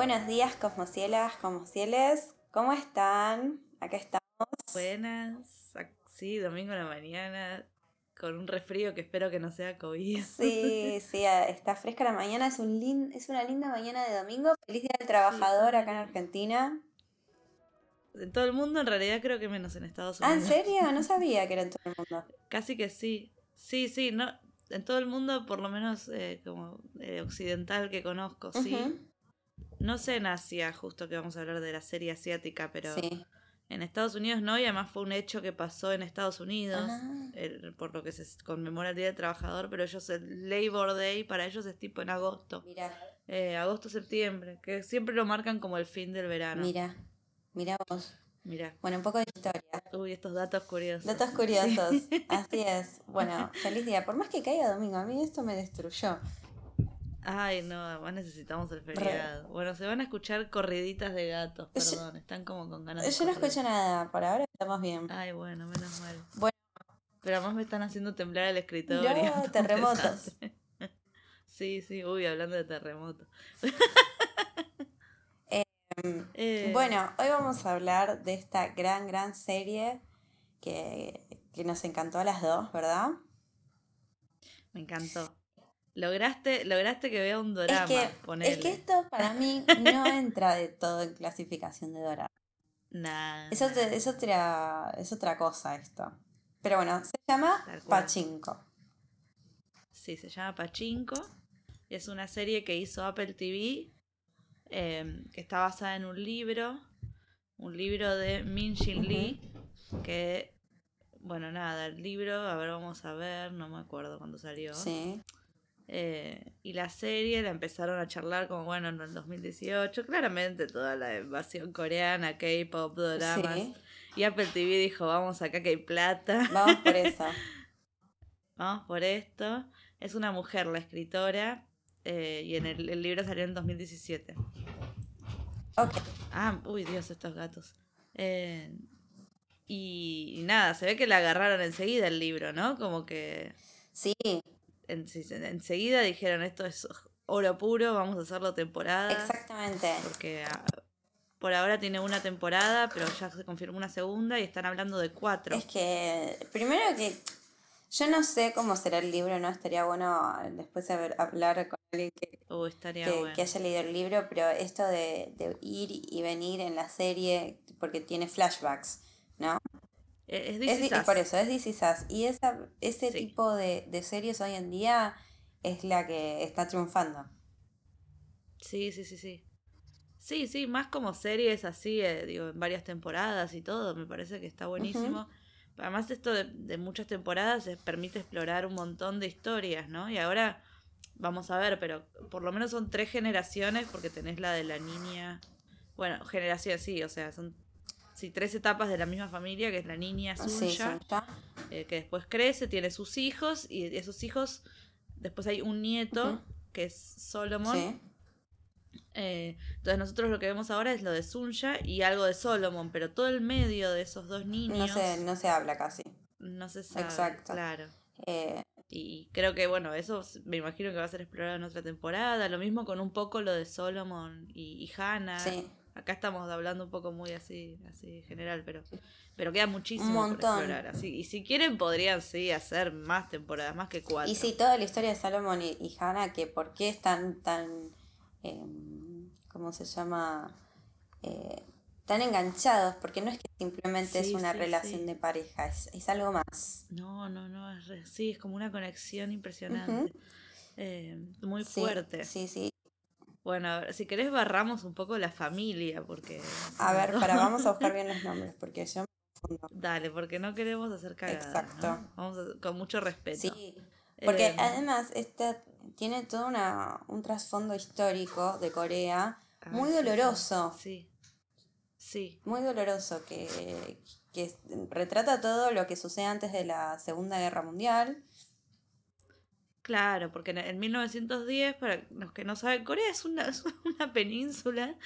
Buenos días, cosmocielas, cosmocieles. ¿Cómo están? Acá estamos. Buenas. Sí, domingo en la mañana, con un resfrío que espero que no sea COVID. Sí, sí, está fresca la mañana. Es, un es una linda mañana de domingo. Feliz Día del Trabajador acá en Argentina. En todo el mundo, en realidad creo que menos en Estados Unidos. ¿Ah, en serio? No sabía que era en todo el mundo. Casi que sí. Sí, sí, no, en todo el mundo, por lo menos eh, como eh, occidental que conozco, sí. No sé en Asia, justo que vamos a hablar de la serie asiática, pero en Estados Unidos no, y además fue un hecho que pasó en Estados Unidos, ah. por lo que se conmemora el Día del Trabajador, pero ellos el Labor Day para ellos es tipo en agosto. Mira. Eh, agosto, septiembre, que siempre lo marcan como el fin del verano. Mira, mira vos. Mira. Bueno, un poco de historia. Uy, estos datos curiosos. Datos curiosos, así es. Bueno, feliz día. Por más que caiga domingo, a mí esto me destruyó. Ay, no, además necesitamos el feriado. Bueno, se van a escuchar corriditas de gatos, perdón, están como con ganas de Yo no escucho nada, por ahora estamos bien. Ay, bueno, menos mal. Bueno. Pero además me están haciendo temblar el escritorio. No, terremotos. sí, sí, uy, hablando de terremotos. Em, eh. Bueno, hoy vamos a hablar de esta gran, gran serie que, que nos encantó a las dos, ¿verdad? Me encantó. Lograste, lograste que vea un drama. Es que, esto para mí no entra de todo en clasificación de drama. Nada. Es, es, otra, es otra cosa esto. Pero bueno, se llama Pachinko. Sí, se llama Pachinko. Es una serie que hizo Apple TV, em, que está basada en un libro, un libro de Min Shin Lee, que, bueno, nada, el libro, a ver, vamos a ver, no me acuerdo cuándo salió. Sí. Eh, y la serie la empezaron a charlar como, bueno, en el 2018, claramente toda la invasión coreana, K-pop, dramas. Y Apple TV dijo, vamos acá que hay plata. Vamos por eso. vamos por esto. Es una mujer la escritora eh, y en el, libro salió en 2017. Ok. Ah, uy Dios, estos gatos. Eh, y, y, nada, se ve que la agarraron enseguida el libro, ¿no? Como que... Sí, enseguida dijeron esto es oro puro, vamos a hacerlo temporada. Exactamente. Porque ah, por ahora tiene una temporada, pero ya se confirmó una segunda y están hablando de cuatro. Es que, primero que yo no sé cómo será el libro, ¿no? Estaría bueno después de hablar con alguien que, uh, que, haya leído el libro, pero esto de, de ir y venir en la serie, porque tiene flashbacks, ¿no? Es, es, por eso, es DC Y esa, ese tipo de, series hoy en día es la que está triunfando. Sí, sí, sí, sí. Sí, sí, más como series así, eh, digo, en varias temporadas y todo, me parece que está buenísimo. Además, esto de, muchas temporadas permite explorar un montón de historias, ¿no? Y ahora, vamos a ver, pero por lo menos son tres generaciones, porque tenés la de la niña. Bueno, generación, sí, o sea, son sí, tres etapas de la misma familia, que es la niña suya, eh, que después crece, tiene sus hijos, y esos hijos, después hay un nieto, que es Solomon. Eh, entonces nosotros lo que vemos ahora es lo de Sunya y algo de Solomon, pero todo el medio de esos dos niños... No se, no se habla casi. No se sabe, Exacto. claro. Eh, y creo que, bueno, eso me imagino que va a ser explorado en otra temporada. Lo mismo con un poco lo de Solomon y, y Hannah. Sí. Acá estamos hablando un poco muy así, así general, pero, pero queda muchísimo por explorar. Así, y si quieren podrían sí hacer más temporadas, más que cuatro. Y sí, toda la historia de Salomón y, Hannah, que por qué están tan, em, ¿cómo se llama? Eh, tan enganchados, porque no es que simplemente es una relación de pareja, es, algo más. No, no, no, es, sí, es como una conexión impresionante. Eh, muy fuerte. Sí, sí. Bueno, si querés barramos un poco la familia, porque... A ver, para, vamos a buscar bien los nombres, porque yo me Dale, porque no queremos hacer cagadas, Exacto. Vamos con mucho respeto. Sí, porque eh, además este tiene todo una, un trasfondo histórico de Corea ah, muy doloroso. Sí, sí. Muy doloroso, que, que retrata todo lo que sucede antes de la Segunda Guerra Mundial Claro, porque en 1910, para los que no saben, Corea es una, una península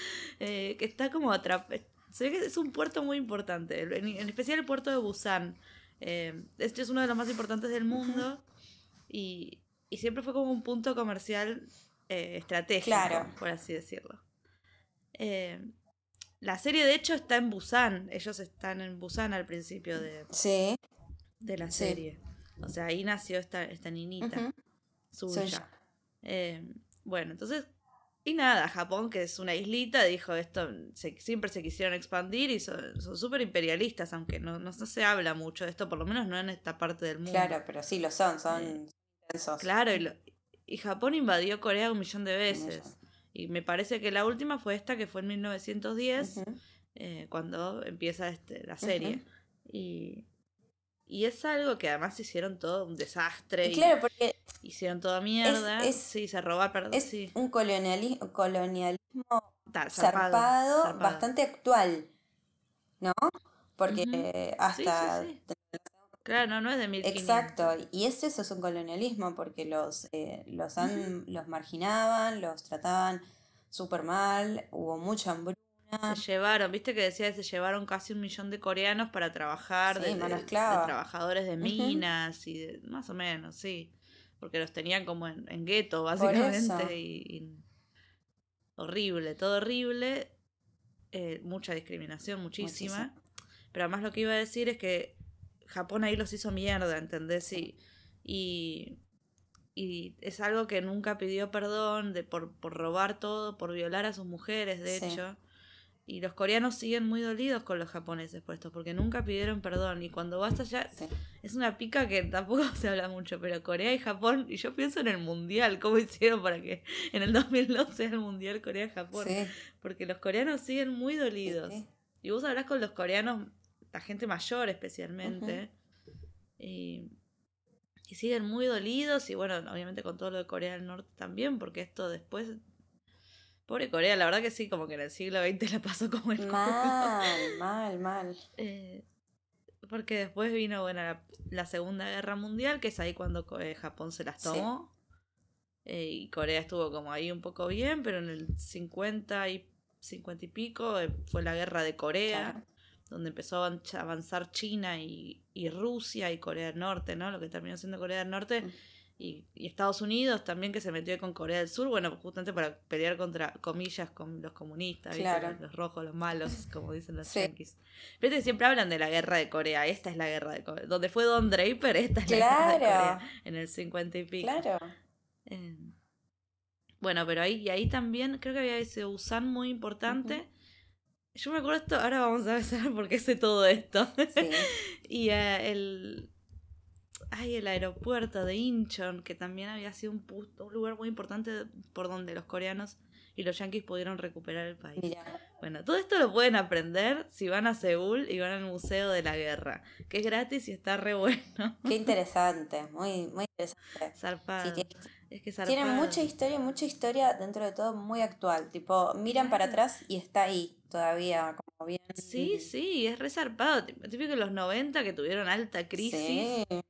eh, que está como atrapada. Se ve que es un puerto muy importante, en, especial el puerto de Busan. Eh, este es uno de los más importantes del mundo y, siempre fue como un punto comercial eh, estratégico, por así decirlo. Eh, la serie, de hecho, está en Busan. Ellos están en Busan al principio de, sí. de la serie. O sea, ahí nació esta, esta niñita suya. Eh, bueno, entonces y nada, Japón, que es una islita, dijo esto, siempre se quisieron expandir y son súper imperialistas, aunque no, no, se habla mucho de esto, por lo menos no en esta parte del mundo. Claro, pero sí lo son, son eh, intensos. Claro, y, Japón invadió Corea un millón de veces. Y me parece que la última fue esta, que fue en 1910, eh, cuando empieza este, la serie. Y y es algo que además hicieron todo un desastre. Y claro, porque. Hicieron toda mierda. Es, sí, se roba, perdón. Es un colonialismo, colonialismo zarpado, bastante actual. ¿No? Porque hasta. Claro, no, es de 1500. Exacto, y es eso, es un colonialismo, porque los, eh, los, han, los marginaban, los trataban súper mal, hubo mucha hambruna se llevaron, viste que decía que se llevaron casi un millón de coreanos para trabajar, de, trabajadores de minas y de, más o menos, sí. Porque los tenían como en, en gueto, básicamente. Y, horrible, todo horrible. Eh, mucha discriminación, muchísima. Pero además lo que iba a decir es que Japón ahí los hizo mierda, ¿entendés? Y, y, y es algo que nunca pidió perdón de, por, por robar todo, por violar a sus mujeres, de hecho. Y los coreanos siguen muy dolidos con los japoneses por esto, porque nunca pidieron perdón. Y cuando vas allá, es una pica que tampoco se habla mucho, pero Corea y Japón, y yo pienso en el mundial, cómo hicieron para que en el 2012 sea el mundial Corea-Japón. Porque los coreanos siguen muy dolidos. Y vos hablas con los coreanos, la gente mayor especialmente, y, y siguen muy dolidos, y bueno, obviamente con todo lo de Corea del Norte también, porque esto después Pobre Corea, la verdad que sí, como que en el siglo XX la pasó como el Mal, mal, mal. Eh, porque después vino, bueno, la, Segunda Guerra Mundial, que es ahí cuando eh, Japón se las tomó. Eh, y Corea estuvo como ahí un poco bien, pero en el 50 y, 50 y pico fue la Guerra de Corea, donde empezó a avanzar China y, y, Rusia y Corea del Norte, ¿no? Lo que terminó siendo Corea del Norte. Mm y, Estados Unidos también que se metió con Corea del Sur, bueno, justamente para pelear contra, comillas, con los comunistas, los, rojos, los malos, como dicen los yankees. Pero siempre hablan de la guerra de Corea, esta es la guerra de Corea. Donde fue Don Draper, esta es la guerra de Corea, en el 50 y pico. Claro. Eh, bueno, pero ahí, y ahí también creo que había ese Usan muy importante. Yo me acuerdo esto, ahora vamos a ver por qué sé todo esto. y eh, el, Ay, el aeropuerto de Incheon, que también había sido un, un, lugar muy importante por donde los coreanos y los yanquis pudieron recuperar el país. Bueno, todo esto lo pueden aprender si van a Seúl y van al Museo de la Guerra, que es gratis y está re bueno. Qué interesante, muy, muy interesante. Zarpado. es que Tiene mucha historia, mucha historia dentro de todo muy actual. Tipo, miran para atrás y está ahí todavía como bien. Sí, sí, es re zarpado. Típico de los 90 que tuvieron alta crisis. Sí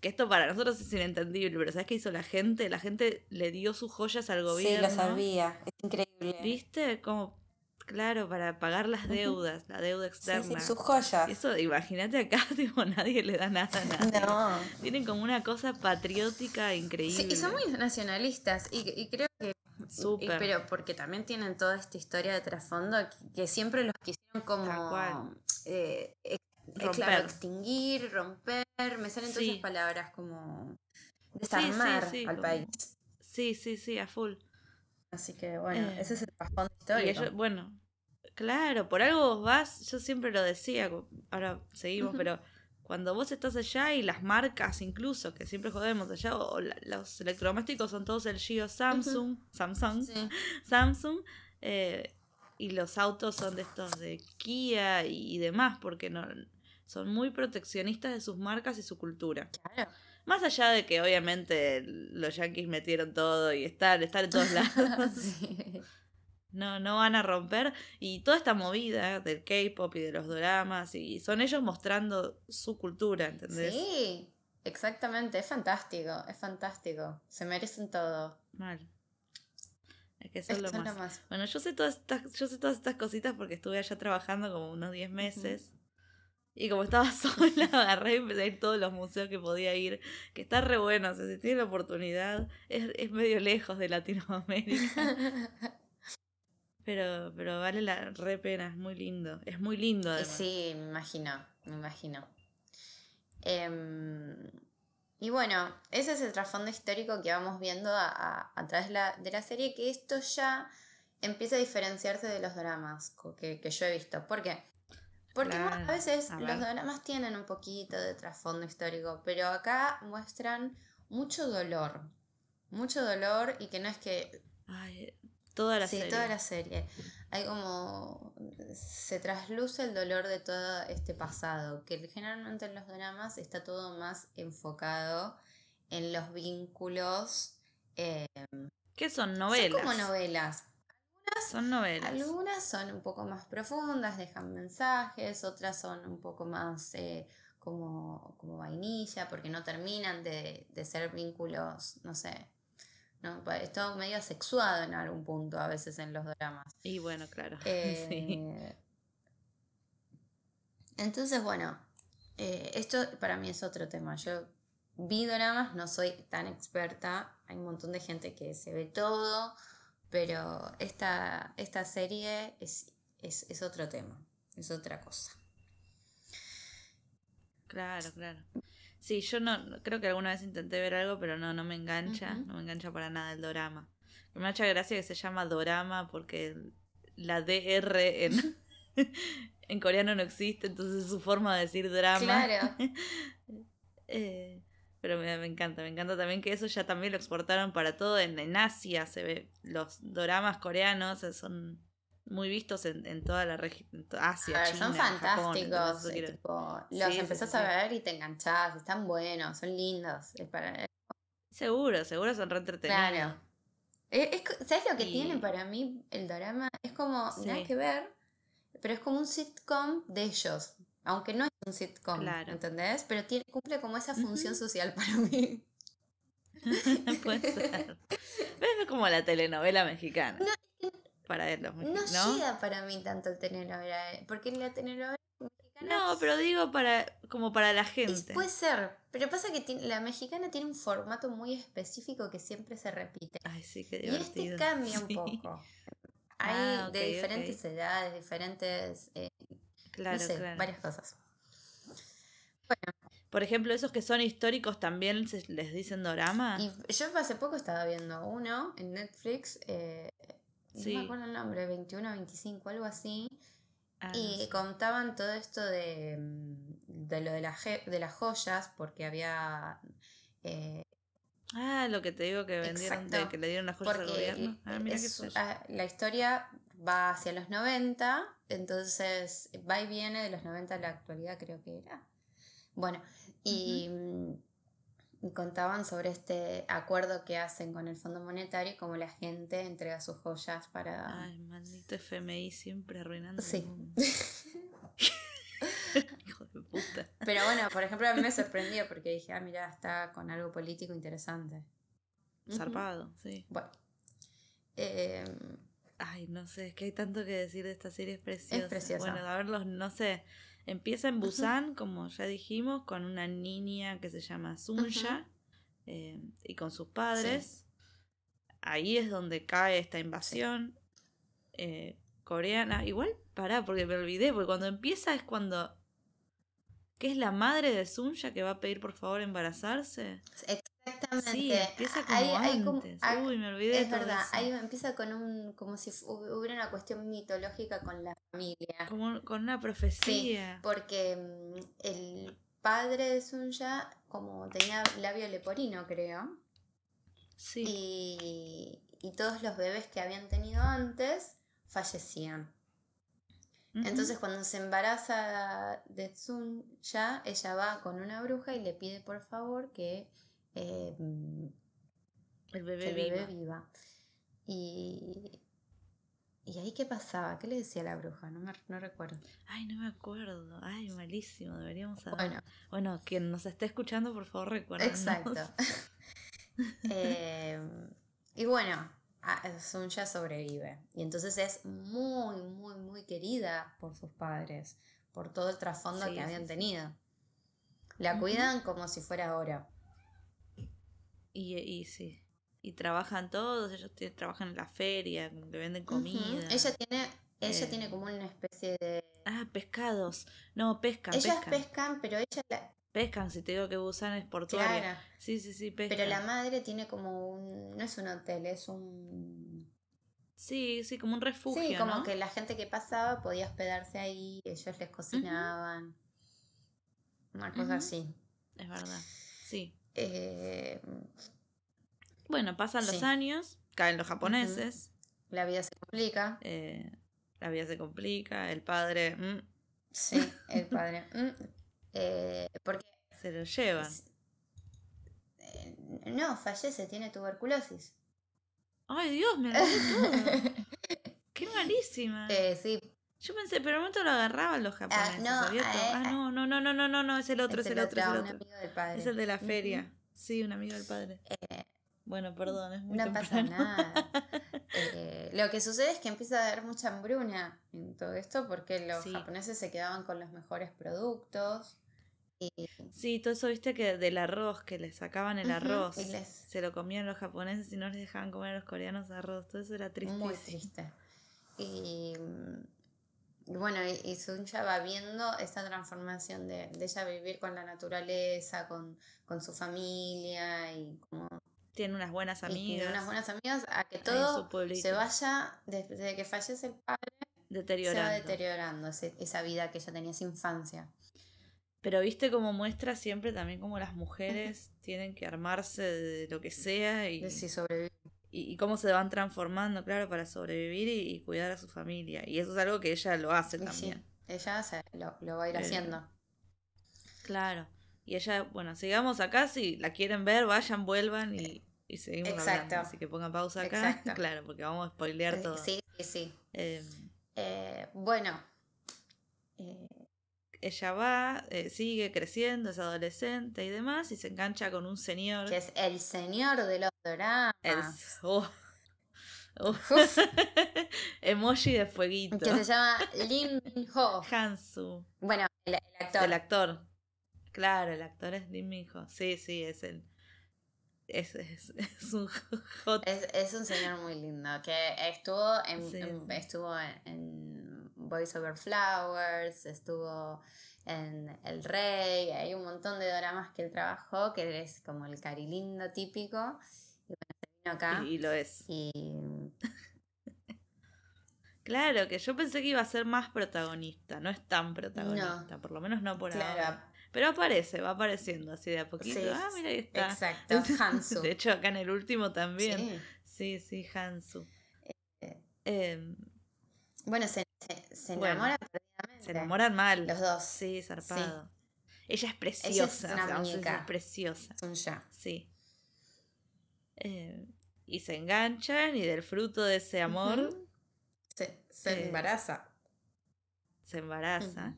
que esto para nosotros es inentendible, pero ¿sabes qué hizo la gente? La gente le dio sus joyas al gobierno. Sí, lo sabía, es increíble. ¿Viste? Como, claro, para pagar las deudas, la deuda externa. Sí, sus joyas. Eso, imagínate acá, tipo, nadie le da nada a nadie. No. Tienen como una cosa patriótica increíble. Sí, y son muy nacionalistas, y, creo que... Súper. Pero porque también tienen toda esta historia de trasfondo que, siempre los quisieron como... Eh, Claro, extinguir, romper, me salen todas esas palabras como desarmar al país. Sí, sí, sí, a full. Así que bueno, eh, ese es el trasfondo histórico. bueno, claro, por algo vos vas, yo siempre lo decía, ahora seguimos, pero cuando vos estás allá y las marcas incluso, que siempre jodemos allá, o los electrodomésticos son todos el Gio Samsung, Samsung, Samsung, eh, y los autos son de estos de Kia y demás, porque no son muy proteccionistas de sus marcas y su cultura. Claro. Más allá de que obviamente los yankees metieron todo y están, están en todos lados. No, no van a romper. Y toda esta movida del K-pop y de los dramas, y son ellos mostrando su cultura, ¿entendés? Sí, exactamente. Es fantástico, es fantástico. Se merecen todo. Mal. Es que eso es lo más. Bueno, yo sé, todas estas, yo sé todas estas cositas porque estuve allá trabajando como unos 10 meses. Y como estaba sola, agarré y empecé a ir a todos los museos que podía ir, que está re bueno, o sea, si tiene la oportunidad, es, es medio lejos de Latinoamérica. Pero, pero vale la re pena, es muy lindo. Es muy lindo además. Sí, me imagino, me imagino. Em, y bueno, ese es el trasfondo histórico que vamos viendo a, través de la, serie, que esto ya empieza a diferenciarse de los dramas que, yo he visto. ¿Por qué? Porque a veces los dramas tienen un poquito de trasfondo histórico, pero acá muestran mucho dolor. Mucho dolor y que no es que... Ay, toda la serie. Sí, toda la serie. Hay como... Se trasluce el dolor de todo este pasado, que generalmente en los dramas está todo más enfocado en los vínculos. Eh, ¿Qué son novelas? Son como novelas, son novelas. Algunas son un poco más profundas, dejan mensajes, otras son un poco más eh, como, como vainilla, porque no terminan de, ser vínculos, no sé. ¿no? Es todo medio asexuado en algún punto a veces en los dramas. Y bueno, claro. Eh, entonces, bueno, eh, esto para mí es otro tema. Yo vi dramas, no soy tan experta. Hay un montón de gente que se ve todo pero esta, esta serie es, es, otro tema, es otra cosa. Claro, claro. Sí, yo no creo que alguna vez intenté ver algo, pero no, no me engancha, no me engancha para nada el dorama. Me ha hecho gracia que se llama dorama porque la DR en, en coreano no existe, entonces su forma de decir drama. Claro. eh, pero me, encanta, me encanta también que eso ya también lo exportaron para todo. En, Asia se ve, los doramas coreanos son muy vistos en, toda la región, Asia. son fantásticos. los empezás a ver y te enganchás, están buenos, son lindos. para... Seguro, seguro son re entretenidos. Claro. ¿Sabes lo que tiene para mí el dorama? Es como, nada que ver, pero es como un sitcom de ellos. Aunque no es un sitcom, ¿entendés? Pero tiene, cumple como esa función social para mí. Puede ser. Es como la telenovela mexicana. No, para los mexicanos. No, llega para mí tanto el telenovela, porque la telenovela mexicana... No, pero digo para como para la gente. puede ser, pero pasa que la mexicana tiene un formato muy específico que siempre se repite. Ay, sí, qué divertido. Y este cambia un poco. Hay ah, de diferentes edades, diferentes... Eh, Claro, claro. Varias cosas. Bueno. Por ejemplo, esos que son históricos también les dicen dorama. Y yo hace poco estaba viendo uno en Netflix, eh, no me acuerdo el nombre, 21, 25, algo así. Ah, y contaban todo esto de, mm, de lo de, la, de las joyas, porque había. Eh, ah, lo que te digo que vendieron, que le dieron las joyas al gobierno. Ah, mira ah, la historia va hacia los 90, entonces va y viene de los 90 a la actualidad creo que era. Bueno, y, mm, contaban sobre este acuerdo que hacen con el Fondo Monetario y cómo la gente entrega sus joyas para... Ay, maldito FMI siempre arruinando. Sí. Hijo de puta. Pero bueno, por ejemplo, a mí me sorprendió porque dije, ah, mira, está con algo político interesante. Zarpado, sí. Bueno. Eh, Ay, no sé, es que hay tanto que decir de esta serie, es preciosa. Es preciosa. Bueno, a verlos, no sé. Empieza en Busan, como ya dijimos, con una niña que se llama Sunsha eh, y con sus padres. Ahí es donde cae esta invasión eh, coreana. Igual, pará, porque me olvidé, porque cuando empieza es cuando. ¿Qué es la madre de Sunsha que va a pedir por favor embarazarse? Exactamente. Sí, empieza como antes. Uy, me olvidé. Es verdad, ahí empieza con un, como si hubiera una cuestión mitológica con la familia. Como con una profecía. Sí, porque mm, el padre de Sunya, como tenía labio leporino, creo. Sí. Y, y todos los bebés que habían tenido antes fallecían. Entonces cuando se embaraza de Sunya, ella va con una bruja y le pide por favor que Em, el bebé, viva. Y, ¿Y ahí qué pasaba? ¿Qué le decía la bruja? No, me, no recuerdo. Ay, no me acuerdo. Ay, malísimo. Deberíamos saber. Bueno, bueno quien nos esté escuchando, por favor, recuerden. Exacto. Em, y bueno, Sunya sobrevive. Y entonces es muy, muy, muy querida por sus padres, por todo el trasfondo que habían tenido. La cuidan como si fuera ahora. Y, y sí. y trabajan todos, ellos trabajan en la feria, como que venden comida. Ella tiene ella tiene como una especie de... Ah, pescados. No, pescan. Ellas pescan, pero ella... La... Pescan, si te digo que Busan es portuaria. Claro. Sí, sí, sí, pescan. Pero la madre tiene como un... No es un hotel, es un... Sí, sí, como un refugio. Sí, como que la gente que pasaba podía hospedarse ahí, ellos les cocinaban. Una cosa así. Es verdad, sí. Eh... Bueno, pasan los años, caen los japoneses. La vida se complica. Eh, la vida se complica, el padre... Mm. Sí, el padre... Mm. Eh, porque... Se lo llevan. Eh, no, fallece, tiene tuberculosis. Ay Dios, me lo todo. Qué malísima. Sí. Yo pensé, pero en un momento lo agarraban los ah, japoneses. no, ah, no, no, no, no, no, no, no, es el otro, es, el, otro, es el otro. Es el de la feria. Sí, un amigo del padre. bueno, perdón, es muy No pasa nada. Eh, lo que sucede es que empieza a haber mucha hambruna en todo esto porque los japoneses se quedaban con los mejores productos. Y... Sí, todo eso, viste que del arroz, que les sacaban el arroz, se lo comían los japoneses y no les dejaban comer a los coreanos arroz, todo eso era triste. Muy triste. Y bueno, y, Suncha va viendo esta transformación de, de, ella vivir con la naturaleza, con, con su familia y como tiene unas buenas amigas. Tiene unas buenas amigas a que todo se vaya, desde que fallece el padre, deteriorando. se va deteriorando esa vida que ella tenía, esa infancia. Pero viste cómo muestra siempre también cómo las mujeres tienen que armarse de lo que sea y, y, cómo se van transformando, claro, para sobrevivir y, cuidar a su familia. Y eso es algo que ella lo hace también. ella lo, va a ir haciendo. Claro. Y ella, bueno, sigamos acá, si la quieren ver, vayan, vuelvan y, y seguimos Exacto. hablando. Así que pongan pausa acá, claro, porque vamos a spoilear eh, todo. Sí, sí, sí. Eh, bueno. Eh, ella va, sigue creciendo, es adolescente y demás, y se engancha con un señor. Que es el señor de los dramas. Oh, oh. Emoji de fueguito. Que se llama Lin Ho. Hansu. Bueno, el, actor. El actor. Claro, el actor es Lim Min-ho. Sí, sí, es el. Es, es, es un hot. Es, es, un señor muy lindo que estuvo en, estuvo en, Voice Over Flowers, estuvo en El Rey, hay un montón de dramas que él trabajó, que es como el carilindo típico. Y bueno, vino acá. Y, lo es. claro, que yo pensé que iba a ser más protagonista, no es tan protagonista, por lo menos no por ahora. Pero aparece, va apareciendo así de a poquito. ah, mira, ahí está. Exacto, Hansu. De hecho, acá en el último también. Sí, sí, Hansu. Eh, em, bueno, se, se, enamoran Se enamoran mal. Los dos. Sí, zarpado. Ella es preciosa. Ella es, una es preciosa. ya. Sí. Eh, y se enganchan y del fruto de ese amor. Se, se embaraza. Se embaraza.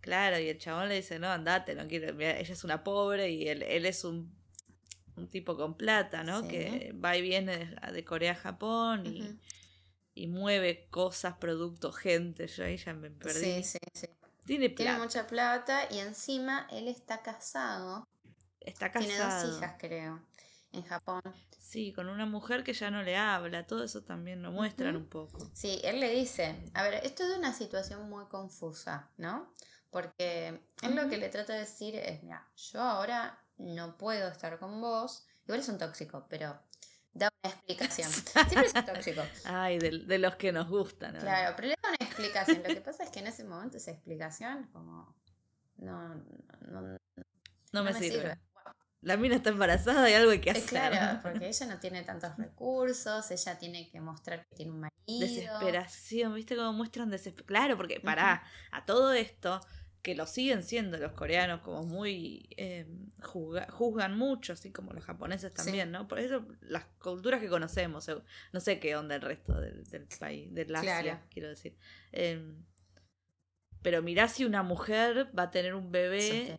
Claro, y el chabón le dice, no, andate, no quiero. ella es una pobre y él, él es un, un tipo con plata, ¿no? Que va y viene de, Corea a Japón y, y, mueve cosas, productos, gente. Yo ahí ya me perdí. Sí, sí, sí. Tiene plata. Tiene mucha plata y encima él está casado. Está casado. Tiene dos hijas, creo, en Japón. Sí, con una mujer que ya no le habla, todo eso también lo muestran un poco. Sí, él le dice, a ver, esto es una situación muy confusa, ¿no? Porque él lo que le trata de decir es, mira, yo ahora no puedo estar con vos. Igual es un tóxico, pero da una explicación. Siempre es un tóxico. Ay, de, los que nos gustan. Claro, pero le da una explicación. Lo que pasa es que en ese momento esa explicación como no, no, no, me, sirve. La mina está embarazada y algo hay que hacer. Claro, porque ella no tiene tantos recursos, ella tiene que mostrar que tiene un marido. Desesperación, ¿viste cómo muestran desesperación? Claro, porque para a todo esto, que lo siguen siendo los coreanos como muy eh, juzgan mucho, así como los japoneses también, ¿no? Por eso las culturas que conocemos, no sé qué onda el resto del, país, del Asia, quiero decir. Em, pero mirá si una mujer va a tener un bebé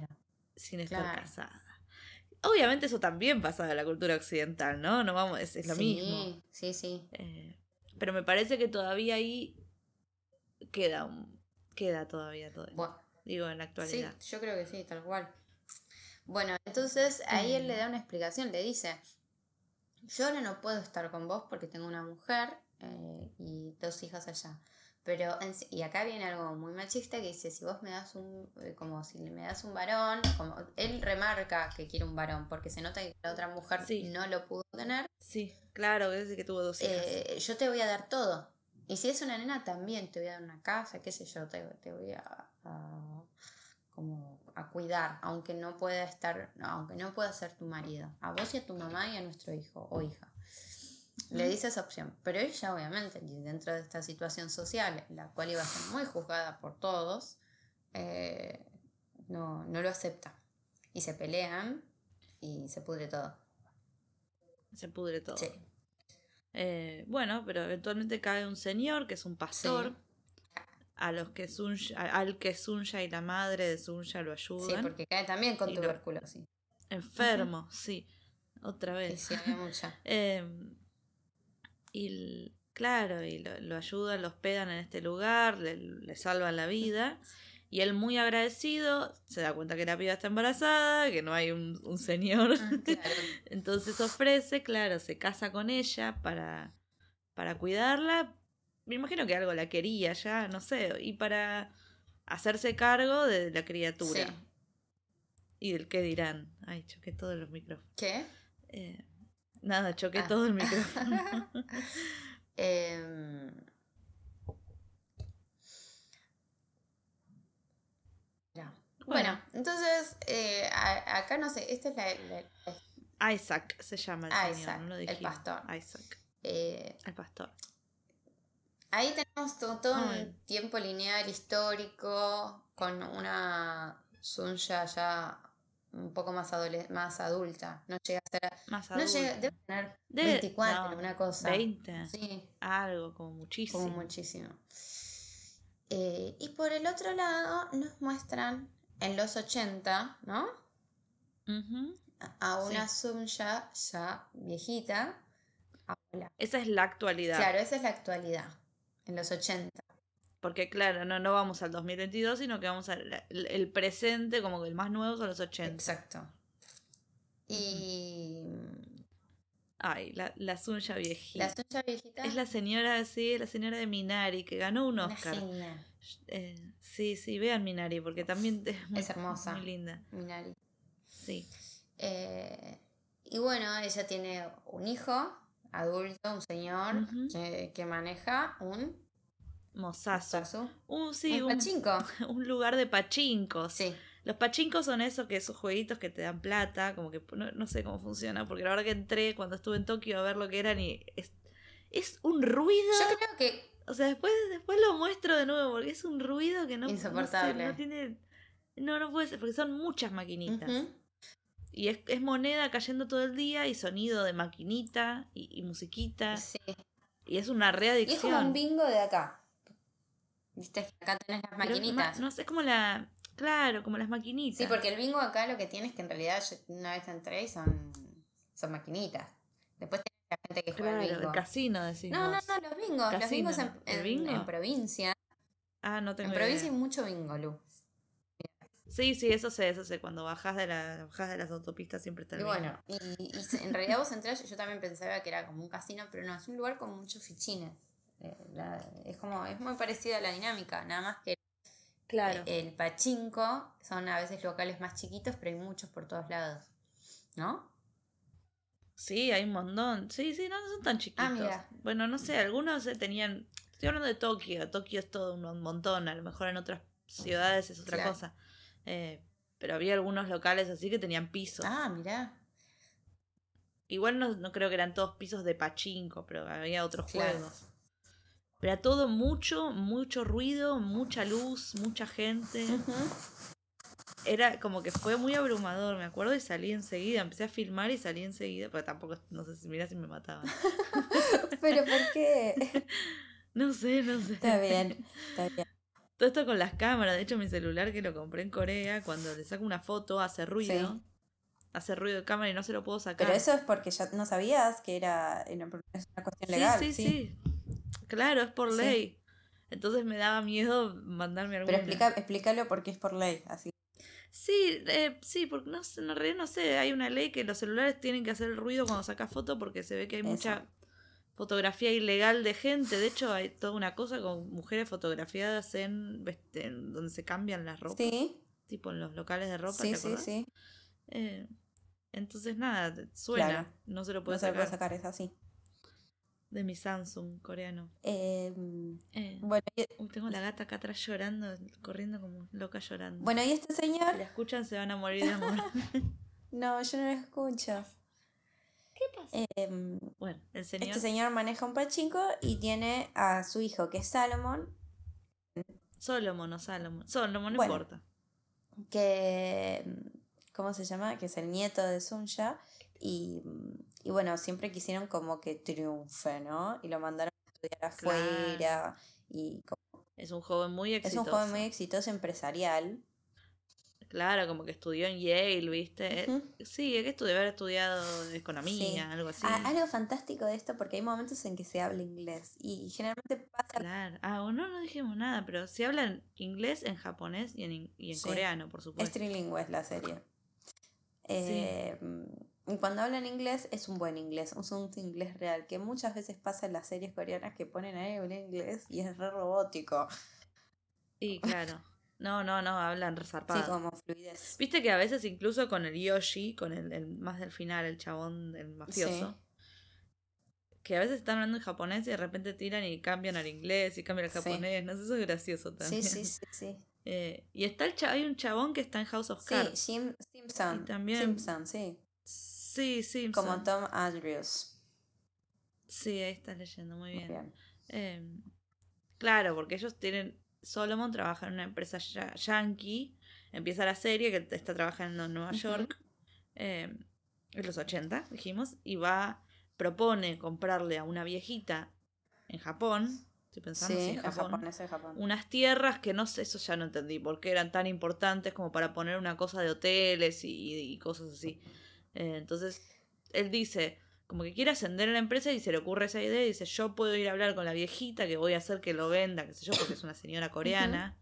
sin estar casada. Obviamente eso también pasa en la cultura occidental, ¿no? No vamos, es, lo mismo. Sí, sí. Eh, pero me parece que todavía ahí queda un, queda todavía todo. Bueno, digo, en la actualidad. Sí, yo creo que sí, tal cual. Bueno, entonces ahí él le da una explicación, le dice, yo ahora no puedo estar con vos porque tengo una mujer eh, y dos hijas allá. Pero, y acá viene algo muy machista que dice, si vos me das un, eh, como si me das un varón, como él remarca que quiere un varón, porque se nota que la otra mujer no lo pudo tener. Sí, claro, es que tuvo dos hijas. Eh, yo te voy a dar todo. Y si es una nena, también te voy a dar una casa, qué sé yo, te, te voy a, como a cuidar, aunque no pueda estar, aunque no pueda ser tu marido, a vos y a tu mamá y a nuestro hijo o hija. Le dice esa opción, pero ella obviamente, dentro de esta situación social, la cual iba a ser muy juzgada por todos, eh, no, no lo acepta. Y se pelean y se pudre todo. Se pudre todo. Sí. Eh, bueno, pero eventualmente cae un señor que es un pastor. A los que al que Sunya y la madre de Sunya lo ayudan. Sí, porque cae también con tuberculosis. Enfermo, sí. Otra vez. Sí, sí mucha. Em, y claro, y lo, ayudan, lo hospedan en este lugar, le, salvan la vida. Y él muy agradecido se da cuenta que la piba está embarazada, que no hay un, señor. Ah, Entonces ofrece, claro, se casa con ella para, para cuidarla. Me imagino que algo la quería ya, no sé. Y para hacerse cargo de la criatura. Y del qué dirán. Ay, choqué todos los micrófonos. ¿Qué? Eh, Nada, choqué ah. todo el micrófono. Em, bueno, entonces, eh, acá no sé, esta es la, Isaac se llama el Isaac, el pastor. Isaac. Eh, el pastor. Ahí tenemos todo, un tiempo lineal histórico con una Sunya ya un poco más, más adulta. No llega a ser. Más adulta. No llega, debe tener 24, una cosa. 20. Sí. Algo, como muchísimo. Como muchísimo. Eh, y por el otro lado, nos muestran en los 80, ¿no? A una Zoom ya, ya viejita. Esa es la actualidad. Claro, esa es la actualidad. En los 80. Porque claro, no, no vamos al 2022, sino que vamos al el presente, como que el más nuevo son los 80. Exacto. Y... Ay, la, la Sunya viejita. La Sunya viejita. Es la señora, sí, la señora de Minari, que ganó un Oscar. Eh, sí, sí, vean Minari, porque también es, hermosa. Muy linda. Minari. Sí. Eh, y bueno, ella tiene un hijo adulto, un señor, que maneja un Mozazo. Un, sí, un, pachinko. un lugar de pachincos. Sí. Los pachincos son esos que esos jueguitos que te dan plata, como que no, sé cómo funciona, porque la verdad que entré cuando estuve en Tokio a ver lo que eran y es, es un ruido. Yo creo que. O sea, después, después lo muestro de nuevo, porque es un ruido que no. Insoportable. No, tiene. No, no puede ser, porque son muchas maquinitas. Y es, es, moneda cayendo todo el día y sonido de maquinita y, musiquita. Sí. Y es una readicción. Y es como un bingo de acá. Viste, acá tenés las maquinitas. no sé, es como la. Claro, como las maquinitas. Sí, porque el bingo acá lo que tiene es que en realidad una vez entré y son, son maquinitas. Después tenés la gente que juega el bingo. el casino, decimos. No, no, no, los bingos. Los bingos en, en, provincia. Ah, no tengo En provincia hay mucho bingo, Lu. Sí, sí, eso sé, eso sé. Cuando bajas de, la, bajas de las autopistas siempre está Y bueno, y, y, en realidad vos entrás, yo también pensaba que era como un casino, pero no, es un lugar con muchos fichines. Eh, es como, es muy parecida a la dinámica, nada más que claro. el, pachinko son a veces locales más chiquitos, pero hay muchos por todos lados, ¿no? Sí, hay un montón. Sí, sí, no, son tan chiquitos. Ah, bueno, no sé, algunos tenían. Estoy hablando de Tokio. Tokio es todo un montón. A lo mejor en otras ciudades es otra cosa. Eh, pero había algunos locales así que tenían pisos. Ah, mira. Igual no, no, creo que eran todos pisos de pachinko, pero había otros juegos. Pero era todo mucho, mucho ruido, mucha luz, mucha gente. Era como que fue muy abrumador, me acuerdo, y salí enseguida. Empecé a filmar y salí enseguida, pero tampoco, no sé si mira si me mataban. ¿Pero por qué? no sé, no sé. Está bien, está bien. Todo esto con las cámaras, de hecho mi celular que lo compré en Corea, cuando le saco una foto hace ruido. Hace ruido de cámara y no se lo puedo sacar. Pero eso es porque ya no sabías que era una, cuestión legal. sí, sí. sí. Claro, es por ley. Entonces me daba miedo mandarme algo. Pero explica, explícalo porque es por ley, así. Sí, eh, sí, porque no, en realidad no sé, hay una ley que los celulares tienen que hacer el ruido cuando sacas foto porque se ve que hay mucha fotografía ilegal de gente. De hecho, hay toda una cosa con mujeres fotografiadas en, donde se cambian las ropas. Sí. Tipo en los locales de ropa. Sí, sí, sí. Eh, entonces, nada, suena. No se lo puede sacar. No se lo puede sacar, es así. De mi Samsung coreano. Em, eh, bueno, tengo la gata acá atrás llorando, corriendo como loca llorando. Bueno, y este señor. Si la escuchan, se van a morir de amor. no, yo no la escucho. ¿Qué pasa? Em, bueno, el señor. Este señor maneja un pachinko y tiene a su hijo, que es Salomon. Solomon o Salomon. Solomon, no importa. Que. ¿Cómo se llama? Que es el nieto de Sunya. Y y bueno, siempre quisieron como que triunfe, ¿no? Y lo mandaron a estudiar afuera. Y es un joven muy exitoso. Es un joven muy exitoso empresarial. Claro, como que estudió en Yale, ¿viste? Sí, es que estudió, haber estudiado economía, algo así. Ah, algo fantástico de esto, porque hay momentos en que se habla inglés y generalmente pasa... Claro, ah, no, no dijimos nada, pero se hablan inglés, en japonés y en, y en coreano, por supuesto. Es trilingüe es la serie. Eh, cuando hablan inglés es un buen inglés, es un inglés real, que muchas veces pasa en las series coreanas que ponen ahí en inglés y es re robótico. Y claro. No, no, no, hablan resarpado. Sí, como fluidez. Viste que a veces incluso con el Yoshi, con el, más del final, el chabón, el mafioso, que a veces están hablando en japonés y de repente tiran y cambian al inglés y cambian al japonés. No sé, eso es gracioso también. Sí, sí, sí. sí. Eh, y está el hay un chabón que está en House of Cards. Sí, Simpson. también, Simpson, sí. Sí, sí. Como Tom Andrews. Sí, ahí estás leyendo, muy bien. Em, claro, porque ellos tienen. Solomon trabaja en una empresa yankee. Empieza la serie que está trabajando en Nueva York. Em, en los 80, dijimos. Y va. Propone comprarle a una viejita en Japón. Estoy pensando en Japón. Unas tierras que no sé, eso ya no entendí. Por qué eran tan importantes como para poner una cosa de hoteles y cosas así. Eh, entonces, él dice, como que quiere ascender en la empresa y se le ocurre esa idea y dice, yo puedo ir a hablar con la viejita que voy a hacer que lo venda, qué sé yo, porque es una señora coreana.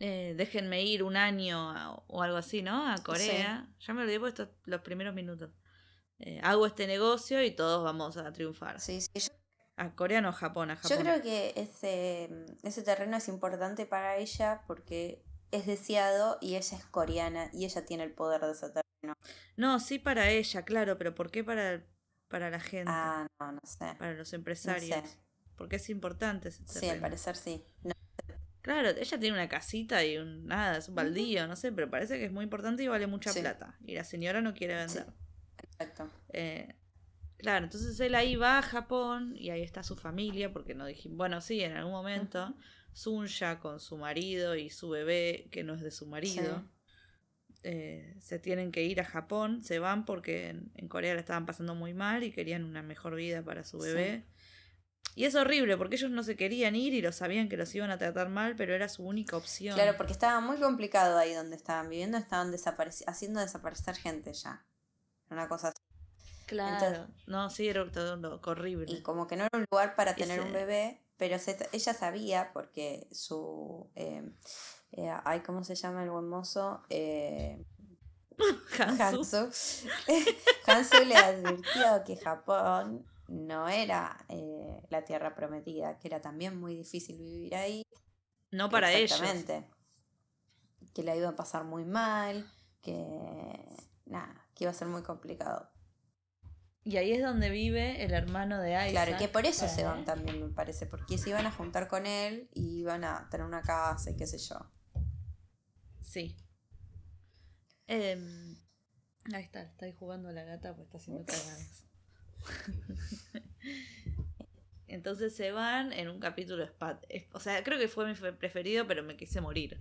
Eh, déjenme ir un año o algo así, ¿no? A Corea. Ya me olvidé por estos los primeros minutos. Eh, hago este negocio y todos vamos a triunfar. Sí, sí. A Corea no, a Japón, a Japón. Yo creo que ese, ese terreno es importante para ella porque es deseado y ella es coreana y ella tiene el poder de ese No, sí para ella, claro, pero ¿por qué para, para la gente? Ah, no, no sé. Para los empresarios. Porque es importante ese Sí, al parecer sí. Claro, ella tiene una casita y un nada, es un baldío, no sé, pero parece que es muy importante y vale mucha plata. Y la señora no quiere vender. Exacto. Eh, claro, entonces él ahí va a Japón y ahí está su familia, porque no dijimos, bueno, sí, en algún momento, Sunya con su marido y su bebé, que no es de su marido. Eh, se tienen que ir a Japón, se van porque en, Corea la estaban pasando muy mal y querían una mejor vida para su bebé. Y es horrible porque ellos no se querían ir y lo sabían que los iban a tratar mal, pero era su única opción. Claro, porque estaba muy complicado ahí donde estaban viviendo, estaban haciendo desaparecer gente ya. Una cosa así. Claro, no, sí, era todo horrible. Y como que no era un lugar para tener un bebé, pero ella sabía porque su... Eh, eh, ay, ¿cómo se llama el buen mozo? Eh, Hansu. Hansu. le advirtió que Japón no era eh, la tierra prometida, que era también muy difícil vivir ahí. No para Exactamente. ellos. Que la iba a pasar muy mal, que nada, que iba a ser muy complicado. Y ahí es donde vive el hermano de Isaac. Claro, que por eso se van también, me parece, porque se iban a juntar con él y iban a tener una casa y qué sé yo. Sí. Em, ahí está, está ahí jugando la gata pues está haciendo cagadas. Entonces se van en un capítulo spat. O sea, creo que fue mi preferido, pero me quise morir.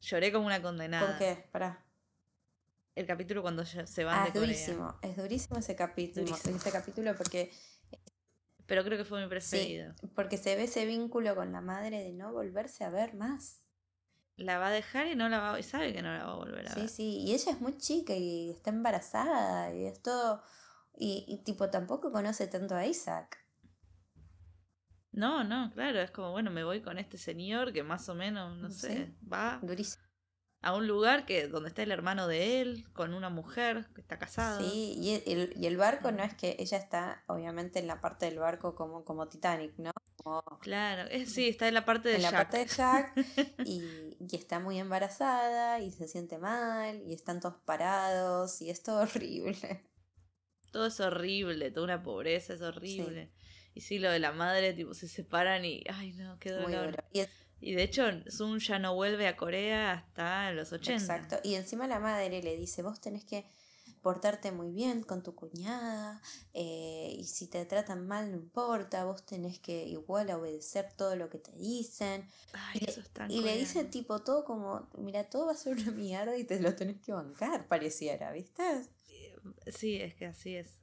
Lloré como una condenada. ¿Por qué? Pará. El capítulo cuando se van ah, de es durísimo. Es durísimo ese capítulo. Ese capítulo porque. Pero creo que fue mi preferido. porque se ve ese vínculo con la madre de no volverse a ver más la va a dejar y no la va y sabe que no la va a volver a ver. Sí, sí, y ella es muy chica y está embarazada y es todo y, tipo tampoco conoce tanto a Isaac. No, no, claro, es como, bueno, me voy con este señor que más o menos, no, sé, va. Durísimo. a un lugar que donde está el hermano de él, con una mujer que está casada. Sí, y el, y el barco no es que ella está, obviamente, en la parte del barco como, como Titanic, ¿no? Claro, sí, está en la parte de en Jack. la parte de Jack y, y, está muy embarazada y se siente mal y están todos parados y es todo horrible. Todo es horrible, toda una pobreza es horrible. Y sí, lo de la madre, tipo, se separan y, ay no, qué dolor. Y, y, de hecho, Sun ya no vuelve a Corea hasta los 80. Exacto, y encima la madre le dice, vos tenés que portarte muy bien con tu cuñada eh, y si te tratan mal no importa, vos tenés que igual obedecer todo lo que te dicen. Ay, y, eso y le dice tipo todo como, mira, todo va a ser una mierda y te lo tenés que bancar, pareciera, ¿viste? Sí, es que así es.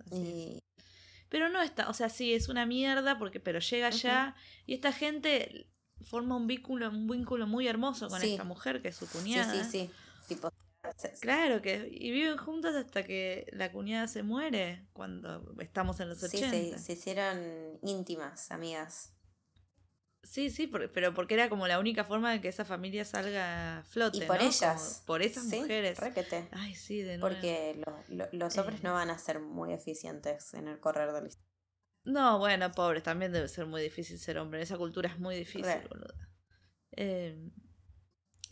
Pero no está, o sea, sí, es una mierda, porque, pero llega ya y esta gente forma un vínculo, un vínculo muy hermoso con esta mujer que es su cuñada. Sí, sí, sí. Claro que y viven juntas hasta que la cuñada se muere cuando estamos en los 80. Sí, se, se hicieron íntimas, amigas. Sí, sí, pero porque era como la única forma de que esa familia salga a flote. Y por ellas. por esas mujeres. Requete. Ay, sí, de nuevo. Porque los hombres no eh. van a ser muy eficientes en el correr de la historia. No, bueno, pobres, también debe ser muy difícil ser hombre. Esa cultura es muy difícil, boluda. Eh,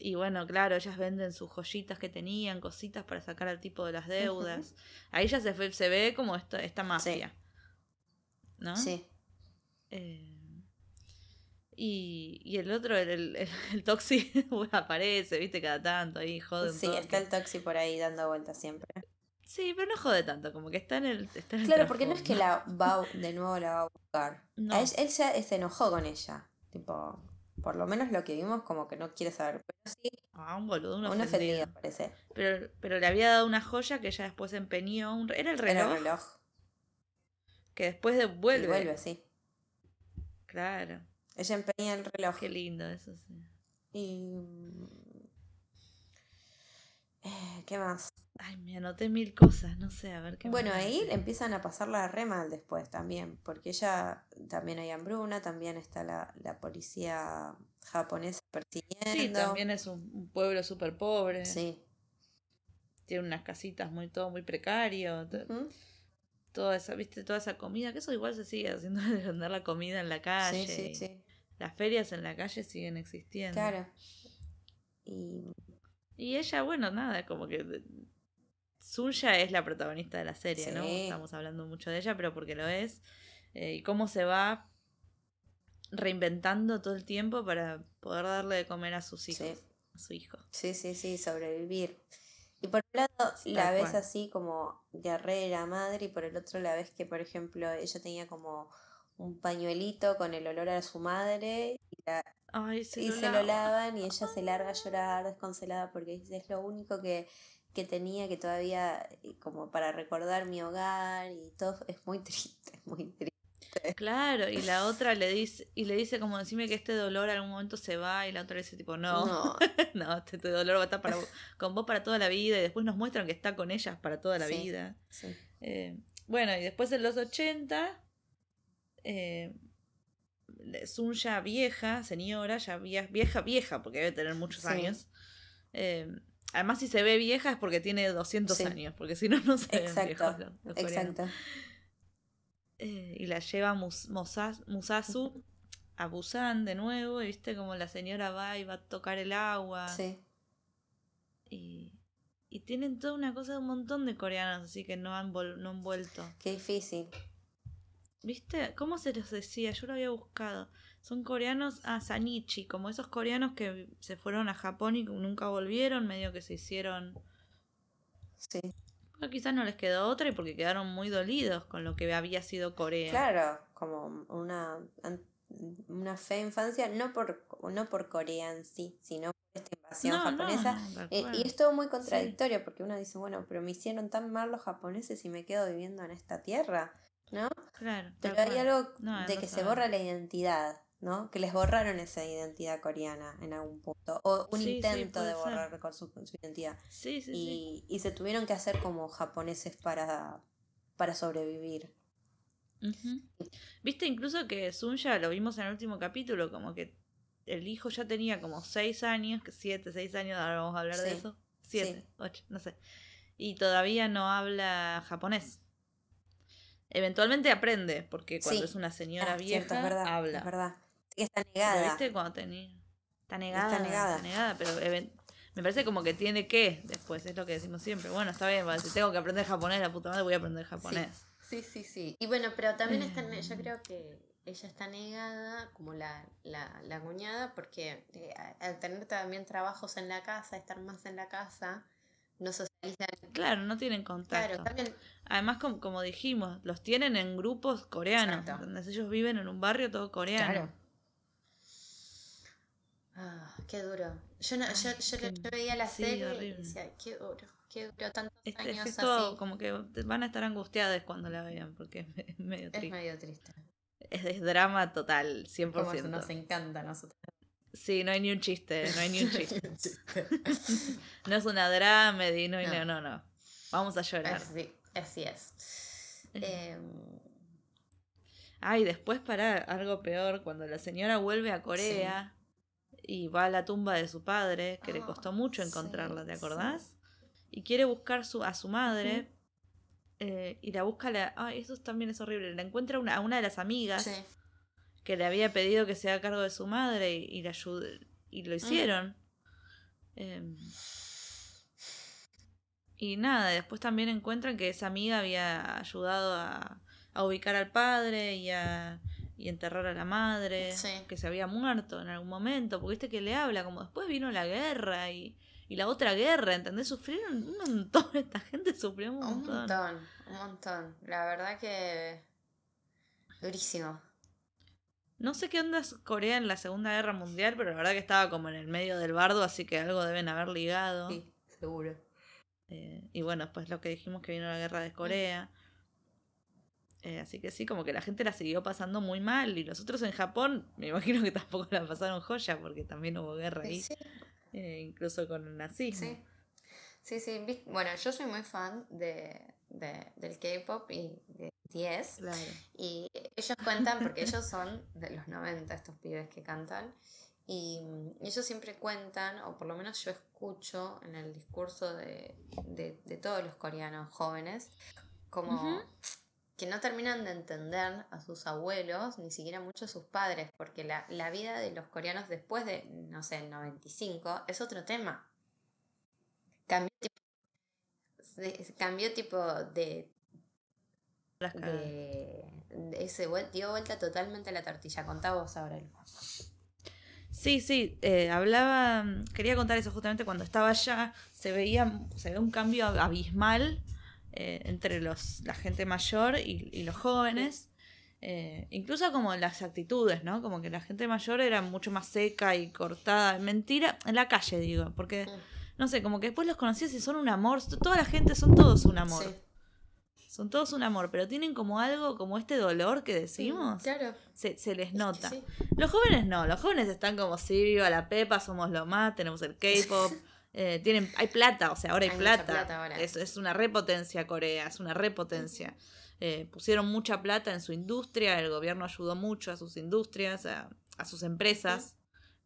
y bueno, claro, ellas venden sus joyitas que tenían, cositas para sacar al tipo de las deudas. Ahí ya se, se ve como esta, esta mafia. ¿No? Sí. Eh, y, y el otro, el, el, el Toxi, aparece, viste, cada tanto ahí, jode Sí, está el Toxi por ahí dando vueltas siempre. Sí, pero no jode tanto, como que está en el. Está en claro, porque no es que la va, de nuevo la va a buscar. No. Él, él, ya se enojó con ella. Tipo, por lo menos lo que vimos, como que no quiere saber. Pero sí. Ah, un boludo, un ofendido. parece. Pero, pero le había dado una joya que ella después empeñó. Un, era el reloj. Era el reloj. Que después devuelve. Y vuelve, sí. Claro. Ella empeña el reloj. Qué lindo, eso sí. Y. Eh, ¿Qué más? Ay, me anoté mil cosas, no sé, a ver qué Bueno, ahí empiezan a pasarla re mal después también, porque ella también hay hambruna, también está la, la policía japonesa persiguiendo. Sí, también es un, pueblo súper pobre. Sí. Tiene unas casitas muy, todo muy precario. Toda esa, viste, toda esa comida, que eso igual se sigue haciendo de vender la comida en la calle. Sí, sí, sí. Las ferias en la calle siguen existiendo. Claro. Y y ella, bueno, nada, como que Suya es la protagonista de la serie, ¿no? Estamos hablando mucho de ella, pero porque lo es. Eh, y cómo se va reinventando todo el tiempo para poder darle de comer a sus hijos. A su hijo. Sí, sí, sí, sobrevivir. Y por un lado la ves así como guerrera, madre, y por el otro la ves que, por ejemplo, ella tenía como un pañuelito con el olor a su madre y la, y se lo lavan y ella se larga a llorar desconsolada porque es lo único que, que tenía que todavía eh, como para recordar mi hogar y todo es muy triste, muy triste. Claro, y la otra le dice, y le dice como decime que este dolor en algún momento se va, y la otra le dice tipo, no, no, no este, dolor va a estar para, con vos para toda la vida, y después nos muestran que está con ellas para toda la vida. Eh, bueno, y después en los 80, eh, Sunya vieja, señora, ya vieja, vieja, porque debe tener muchos años. Eh, además, si se ve vieja es porque tiene 200 años, porque si no, no se exacto, Exacto. Eh, y la lleva Musasu a Busan de nuevo, y viste como la señora va y va a tocar el agua. Sí. Y, y tienen toda una cosa de un montón de coreanos, así que no han, no han vuelto. Qué difícil. ¿Viste? ¿Cómo se los decía? Yo lo había buscado. Son coreanos a Sanichi, como esos coreanos que se fueron a Japón y nunca volvieron, medio que se hicieron. Sí. Pero quizás no les quedó otra y porque quedaron muy dolidos con lo que había sido Corea. Claro, como una, una fe infancia, no por, no por Corea en sí, sino por esta invasión japonesa. Eh, y es todo muy contradictorio porque uno dice, bueno, pero me hicieron tan mal los japoneses y me quedo viviendo en esta tierra. ¿No? Claro. Pero hay algo de que se borra la identidad, ¿no? Que les borraron esa identidad coreana en algún punto. O un intento de borrar con su, identidad. Sí, sí, y, y, se tuvieron que hacer como japoneses para, para sobrevivir. Viste incluso que Sunya lo vimos en el último capítulo, como que el hijo ya tenía como seis años, siete, seis años, ahora vamos a hablar de eso. Siete, ocho, no sé. Y todavía no habla japonés. Eventualmente aprende, porque cuando es una señora ah, vieja, habla. Es verdad. está negada. ¿Viste cuando tenía? Está negada. Está negada. Está negada, pero me parece como que tiene que después, es lo que decimos siempre. Bueno, está bien, si tengo que aprender japonés, la puta madre voy a aprender japonés. Sí, sí, sí. Y bueno, pero también está, yo creo que ella está negada, como la, la, la cuñada, porque eh, al tener también trabajos en la casa, estar más en la casa, no socializan. Claro, no tienen contacto. Además, como, como, dijimos, los tienen en grupos coreanos, donde ellos viven en un barrio todo coreano. Claro. Ah, qué duro. Yo, no, yo, yo, veía la serie y decía, qué duro, qué duro, tantos años es así. como que van a estar angustiadas cuando la vean, porque es medio triste. Es medio triste es, drama total, 100%. Como nos encanta a nosotros. Sí, no hay ni un chiste, no hay ni un chiste. no es una dramedy, no, no. no, no, Vamos a llorar. Así, así es. Eh... Ay, después para algo peor, cuando la señora vuelve a Corea y va a la tumba de su padre, que le ah, costó mucho encontrarla, ¿te acordás? Y quiere buscar su, a su madre, eh, y la busca la... Ay, eso también es horrible. La encuentra una, a una de las amigas que le había pedido que se haga cargo de su madre y, la ayude, y lo mm. hicieron. Em, y nada, después también encuentran que esa amiga había ayudado a, a ubicar al padre y a y enterrar a la madre, que se había muerto en algún momento, porque viste que le habla, como después vino la guerra y y la otra guerra, ¿entendés? Sufrieron un montón, esta gente sufrió un montón. Un montón, un montón. La verdad que durísimo. No sé qué onda Corea en la Segunda Guerra Mundial, pero la verdad que estaba como en el medio del bardo, así que algo deben haber ligado. Sí, seguro. Eh, y bueno, después lo que dijimos que vino la guerra de Corea. Eh, así que sí, como que la gente la siguió pasando muy mal. Y nosotros en Japón, me imagino que tampoco la pasaron joya, porque también hubo guerra ahí. Sí. Eh, incluso con el nazismo. Sí. Sí, sí, bueno, yo soy muy fan de, del K-pop y de BTS. Y ellos cuentan, porque ellos son de los 90, estos pibes que cantan, y, ellos siempre cuentan, o por lo menos yo escucho en el discurso de, todos los coreanos jóvenes, como que no terminan de entender a sus abuelos, ni siquiera mucho a sus padres, porque la, vida de los coreanos después de, no sé, el 95 es otro tema. Cambió tipo, cambió tipo de... ese, dio vuelta totalmente a la tortilla. Contá vos ahora. Sí, sí, eh, hablaba, quería contar eso justamente cuando estaba allá, se veía, se ve un cambio abismal eh, entre los, la gente mayor y, los jóvenes. Eh, incluso como las actitudes, ¿no? Como que la gente mayor era mucho más seca y cortada. Mentira, en la calle digo, porque, no sé, como que después los conocías y son un amor. Toda la gente son todos un amor. Son todos un amor, pero tienen como algo, como este dolor que decimos. claro. Se, se les nota. Los jóvenes no, los jóvenes están como, sí, viva la pepa, somos lo más, tenemos el K-pop. Eh, tienen, hay plata, o sea, ahora hay, plata. Es, es, una repotencia Corea, es una repotencia. Eh, pusieron mucha plata en su industria, el gobierno ayudó mucho a sus industrias, a, sus empresas,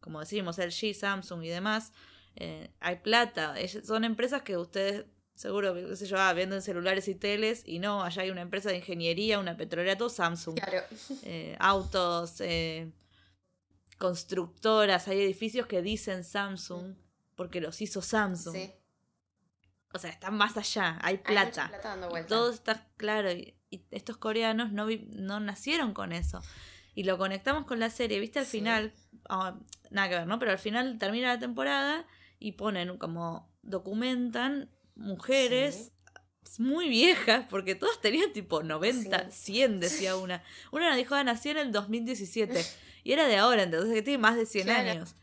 como decimos, LG, Samsung y demás. Eh, hay plata, son empresas que ustedes seguro, qué sé yo, ah, venden celulares y teles, y no, allá hay una empresa de ingeniería, una petrolera, todo Samsung. autos, constructoras, hay edificios que dicen Samsung porque los hizo Samsung. Sí. O sea, están más allá, hay plata. todo está claro. Y, estos coreanos no, no nacieron con eso. Y lo conectamos con la serie, ¿viste? Al final, ah, nada que ver, ¿no? Pero al final termina la temporada y ponen como documentan mujeres muy viejas, porque todas tenían tipo 90, 100, decía una. Una dijo, ah, nació en el 2017. y era de ahora, entonces que tiene más de 100 años.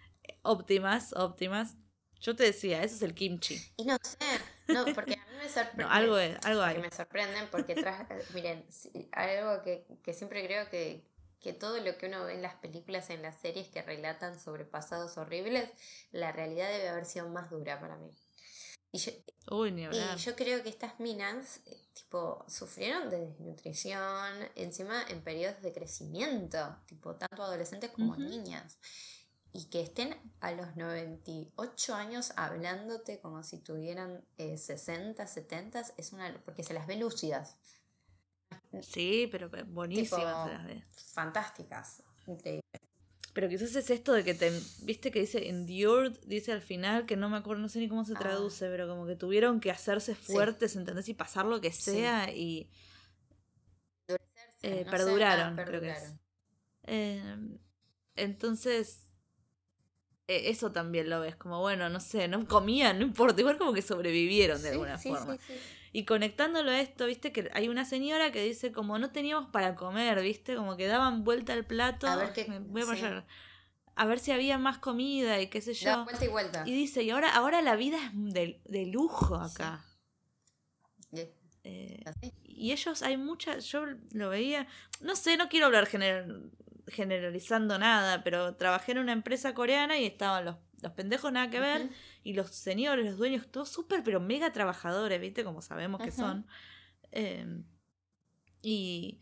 Óptimas, óptimas. Yo te decía, eso es el kimchi. Y no sé, no, porque a mí me sorprende. no, algo, es, algo hay. Me sorprenden porque, tras, miren, algo que, que siempre creo que, que todo lo que uno ve en las películas, en las series que relatan sobre pasados horribles, la realidad debe haber sido más dura para mí. Y yo, Uy, ni y yo creo que estas minas, eh, tipo, sufrieron de desnutrición, encima en periodos de crecimiento, tipo, tanto adolescentes como niñas. y que estén a los 98 años hablándote como si tuvieran 60, eh, 70, es una. porque se las ve lúcidas. Sí, pero buenísimas se las ve. Fantásticas. Increíble. Pero quizás es esto de que te. ¿Viste que dice endured? Dice al final, que no me acuerdo, no sé ni cómo se ah. traduce, pero como que tuvieron que hacerse fuertes, ¿entendés? Y pasar lo que sea y. Eh, perduraron, creo que es. Em, entonces, e, eso también lo ves, como bueno, no sé, no comían, no importa, igual como que sobrevivieron de alguna forma. Y conectándolo a esto, viste que hay una señora que dice como no teníamos para comer, viste, como que daban vuelta al plato. A ver, qué, a, ver si había más comida y qué sé yo. vuelta y vuelta. Y dice, y ahora, ahora la vida es de, de lujo acá. Eh, y ellos hay muchas, yo lo veía, no sé, no quiero hablar generalizando nada, pero trabajé en una empresa coreana y estaban los, los pendejos nada que ver y los señores, los dueños, todos súper, pero mega trabajadores, ¿viste? Como sabemos que son. Em, y,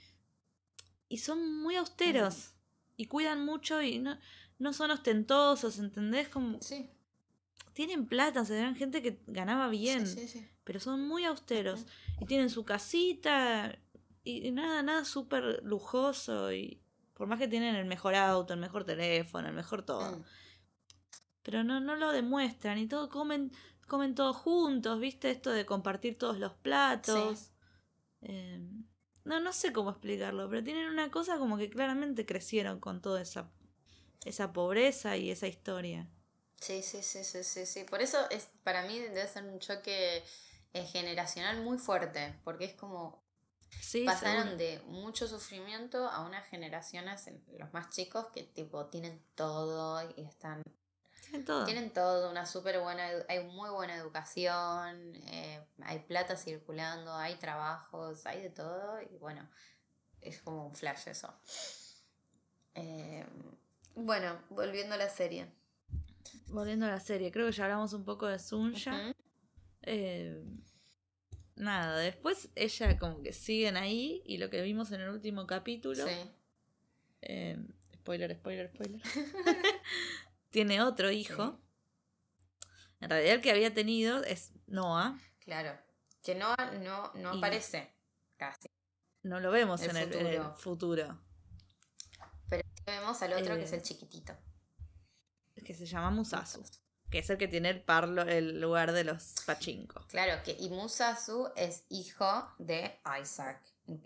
y son muy austeros y cuidan mucho y no, no son ostentosos, ¿entendés? Como, sí. Tienen plata, se sea, gente que ganaba bien, pero son muy austeros y tienen su casita y, nada, nada súper lujoso y por más que tienen el mejor auto, el mejor teléfono, el mejor todo. Mm pero no, no lo demuestran y todo comen, comen todos juntos, ¿viste? Esto de compartir todos los platos. Em, no, no sé cómo explicarlo, pero tienen una cosa como que claramente crecieron con toda esa, esa pobreza y esa historia. Sí, sí, sí, sí, sí, sí. Por eso es, para mí debe ser un choque eh, generacional muy fuerte, porque es como pasaron de mucho sufrimiento a unas generaciones, los más chicos, que tipo tienen todo y están tienen todo. una súper buena, hay muy buena educación, eh, hay plata circulando, hay trabajos, hay de todo y bueno, es como un flash eso. Eh, bueno, volviendo a la serie. Volviendo a la serie, creo que ya hablamos un poco de Sunya. Eh, nada, después ella como que siguen ahí y lo que vimos en el último capítulo. Sí. spoiler, spoiler, spoiler. tiene otro hijo. En realidad el que había tenido es Noah. Claro. Que Noah no, no aparece casi. No lo vemos en, El, futuro. Pero vemos al otro que es el eh, chiquitito. Que se llama Musasu. Que es el que tiene el, parlo, el lugar de los pachinko. Claro, que y Musasu es hijo de Isaac.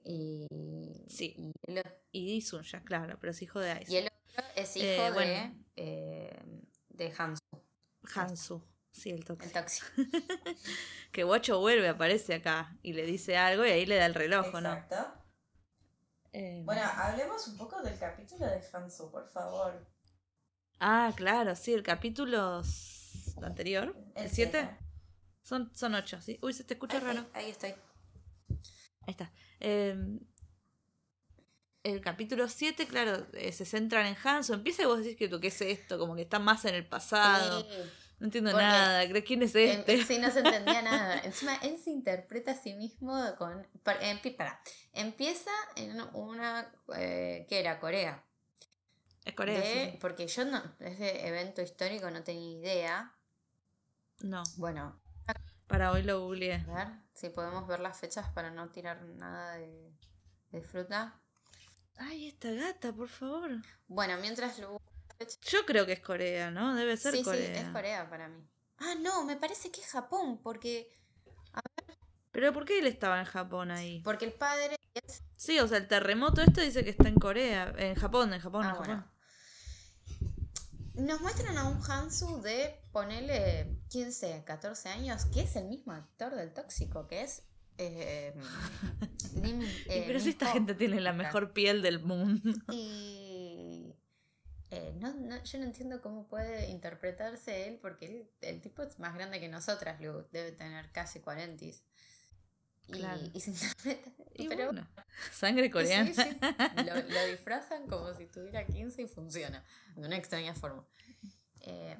Y, sí. Y, y Sunya, claro, pero es hijo de Isaac. Y el es hijo eh, de eh, de Hansu. Hansu, sí, el tóxico. El que Guacho vuelve, aparece acá y le dice algo y ahí le da el reloj, Exacto. ¿no? Eh, bueno, hablemos un poco del capítulo de Hansu, por favor. Ah, claro, sí, el capítulo anterior, el 7. Son, son 8, ¿sí? Uy, se te escucha raro. Ahí, estoy. Ahí está. Eh, el capítulo 7, claro, eh, se centran en Hanso. Empieza y vos decís que ¿qué es esto? Como que está más en el pasado. no entiendo nada. ¿Quién es este? sí, no se entendía nada. Encima, él se interpreta a sí mismo con. empieza en una. Eh, ¿Qué era? Corea. Es Corea. Porque yo no. Ese evento histórico no tenía idea. No. Bueno. Para hoy lo googleé. A ver si podemos ver las fechas para no tirar nada de, de fruta. Ay, esta gata, por favor. Bueno, mientras lo... Yo creo que es Corea, ¿no? Debe ser Corea. Sí, es Corea para mí. Ah, no, me parece que es Japón, porque... A ver. ¿Pero por qué él estaba en Japón ahí? Porque el padre... Sí, o sea, el terremoto este dice que está en Corea, en Japón, en Japón, en ah, Japón. Nos muestran a un Hansu de, ponele, 15, 14 años, que es el mismo actor del tóxico, que es eh, pero si esta gente tiene la mejor piel del mundo. Y eh, no, yo no entiendo cómo puede interpretarse él, porque el tipo es más grande que nosotras, debe tener casi 40. Y, y se interpreta. pero, sangre coreana. Lo, disfrazan como si tuviera 15 y funciona, de una extraña forma. Eh,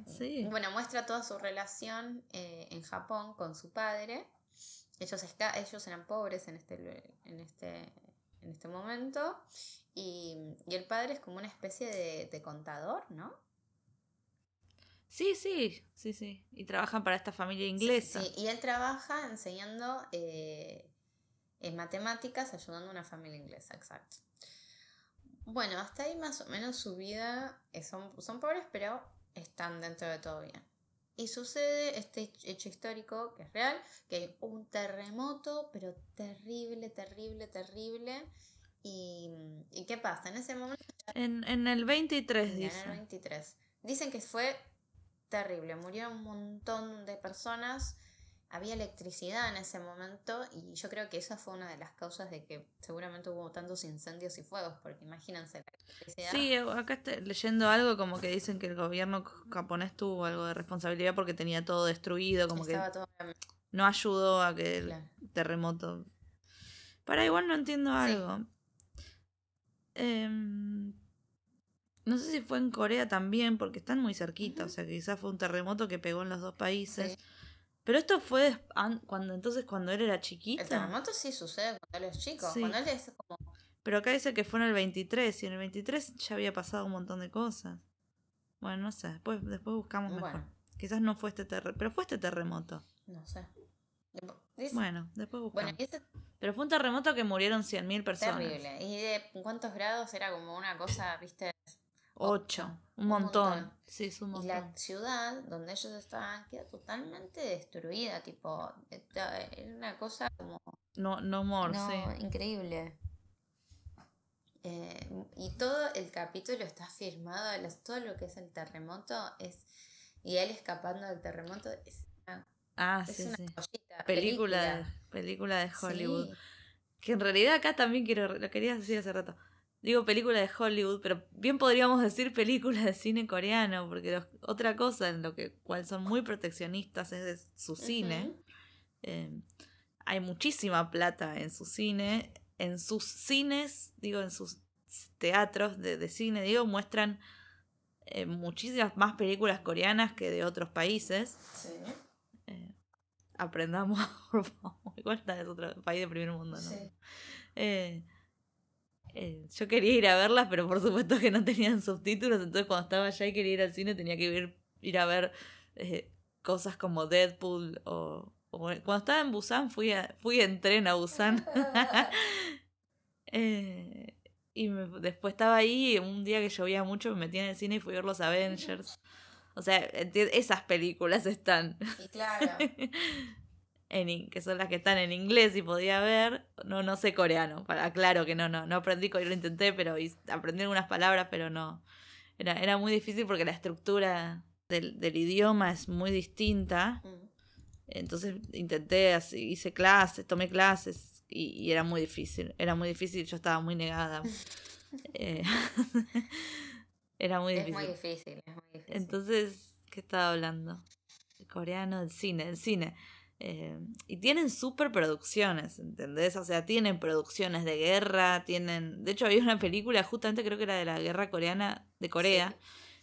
bueno, muestra toda su relación en Japón con su padre ellos, está, ellos eran pobres en este, en este, en este momento y, el padre es como una especie de, contador, ¿no? Sí, sí, sí, sí. Y trabajan para esta familia inglesa. Sí, y él trabaja enseñando eh, en matemáticas, ayudando a una familia inglesa, exacto. Bueno, hasta ahí más o menos su vida, eh, son, son pobres, pero están dentro de todo bien. Y sucede este hecho histórico, que es real, que hay un terremoto, pero terrible, terrible, terrible. ¿Y, ¿y qué pasa? En ese momento... En, en el 23, dice. En el 23. Dicen que fue terrible, murieron un montón de personas, había electricidad en ese momento y yo creo que esa fue una de las causas de que seguramente hubo tantos incendios y fuegos, porque imagínense la electricidad. Sí, acá estoy leyendo algo como que dicen que el gobierno japonés tuvo algo de responsabilidad porque tenía todo destruido, como que no ayudó a que el terremoto... Para igual no entiendo algo. Em, no sé si fue en Corea también, porque están muy cerquita, o sea, quizás fue un terremoto que pegó en los dos países. Pero esto fue cuando entonces cuando él era chiquito. El terremoto sí sucede cuando él es chico, cuando él es como... Pero acá dice que fue en el 23 y en el 23 ya había pasado un montón de cosas. Bueno, no sé, después, después buscamos mejor. Quizás no fue este terremoto, pero fue este terremoto. No sé. Bueno, después buscamos. Bueno, Pero fue un terremoto que murieron 100.000 personas. Terrible. ¿Y de cuántos grados era como una cosa, viste? Ocho, un, montón. Sí, es un montón. Y la ciudad donde ellos estaban queda totalmente destruida, tipo, era una cosa como... No, no more, no, increíble. Eh, y todo el capítulo está firmado, todo lo que es el terremoto es... Y él escapando del terremoto es una, ah, sí, sí. película, De, película de Hollywood. Que en realidad acá también quiero, lo quería decir hace rato Digo película de Hollywood, pero bien podríamos decir película de cine coreano, porque otra cosa en lo que cual son muy proteccionistas es de su cine. Em, hay muchísima plata en su cine. En sus cines, digo, en sus teatros de, cine, digo, muestran eh, muchísimas más películas coreanas que de otros países. Sí. Eh, aprendamos, por favor. Igual está es otro país de primer mundo, ¿no? Sí. Eh, yo quería ir a verlas, pero por supuesto que no tenían subtítulos, entonces cuando estaba allá y quería ir al cine tenía que ir, ir a ver eh, cosas como Deadpool o, Cuando estaba en Busan fui, a, fui en tren a Busan. Eh, y después estaba ahí, un día que llovía mucho me metí en el cine y fui a ver los Avengers. O sea, esas películas están. Y claro. en, que son las que están en inglés y podía ver, no, no sé coreano, para, claro que no, no, no aprendí, lo intenté, pero aprendí algunas palabras, pero no, era, era muy difícil porque la estructura del, del idioma es muy distinta, mm. entonces intenté, así, hice clases, tomé clases y, era muy difícil, era muy difícil, yo estaba muy negada. Eh, era muy difícil. Es muy difícil, es muy difícil. Entonces, ¿qué estaba hablando? El coreano, el cine, el cine. Eh, y tienen super producciones, ¿entendés? O sea, tienen producciones de guerra, tienen... De hecho, había una película, justamente creo que era de la guerra coreana, de Corea,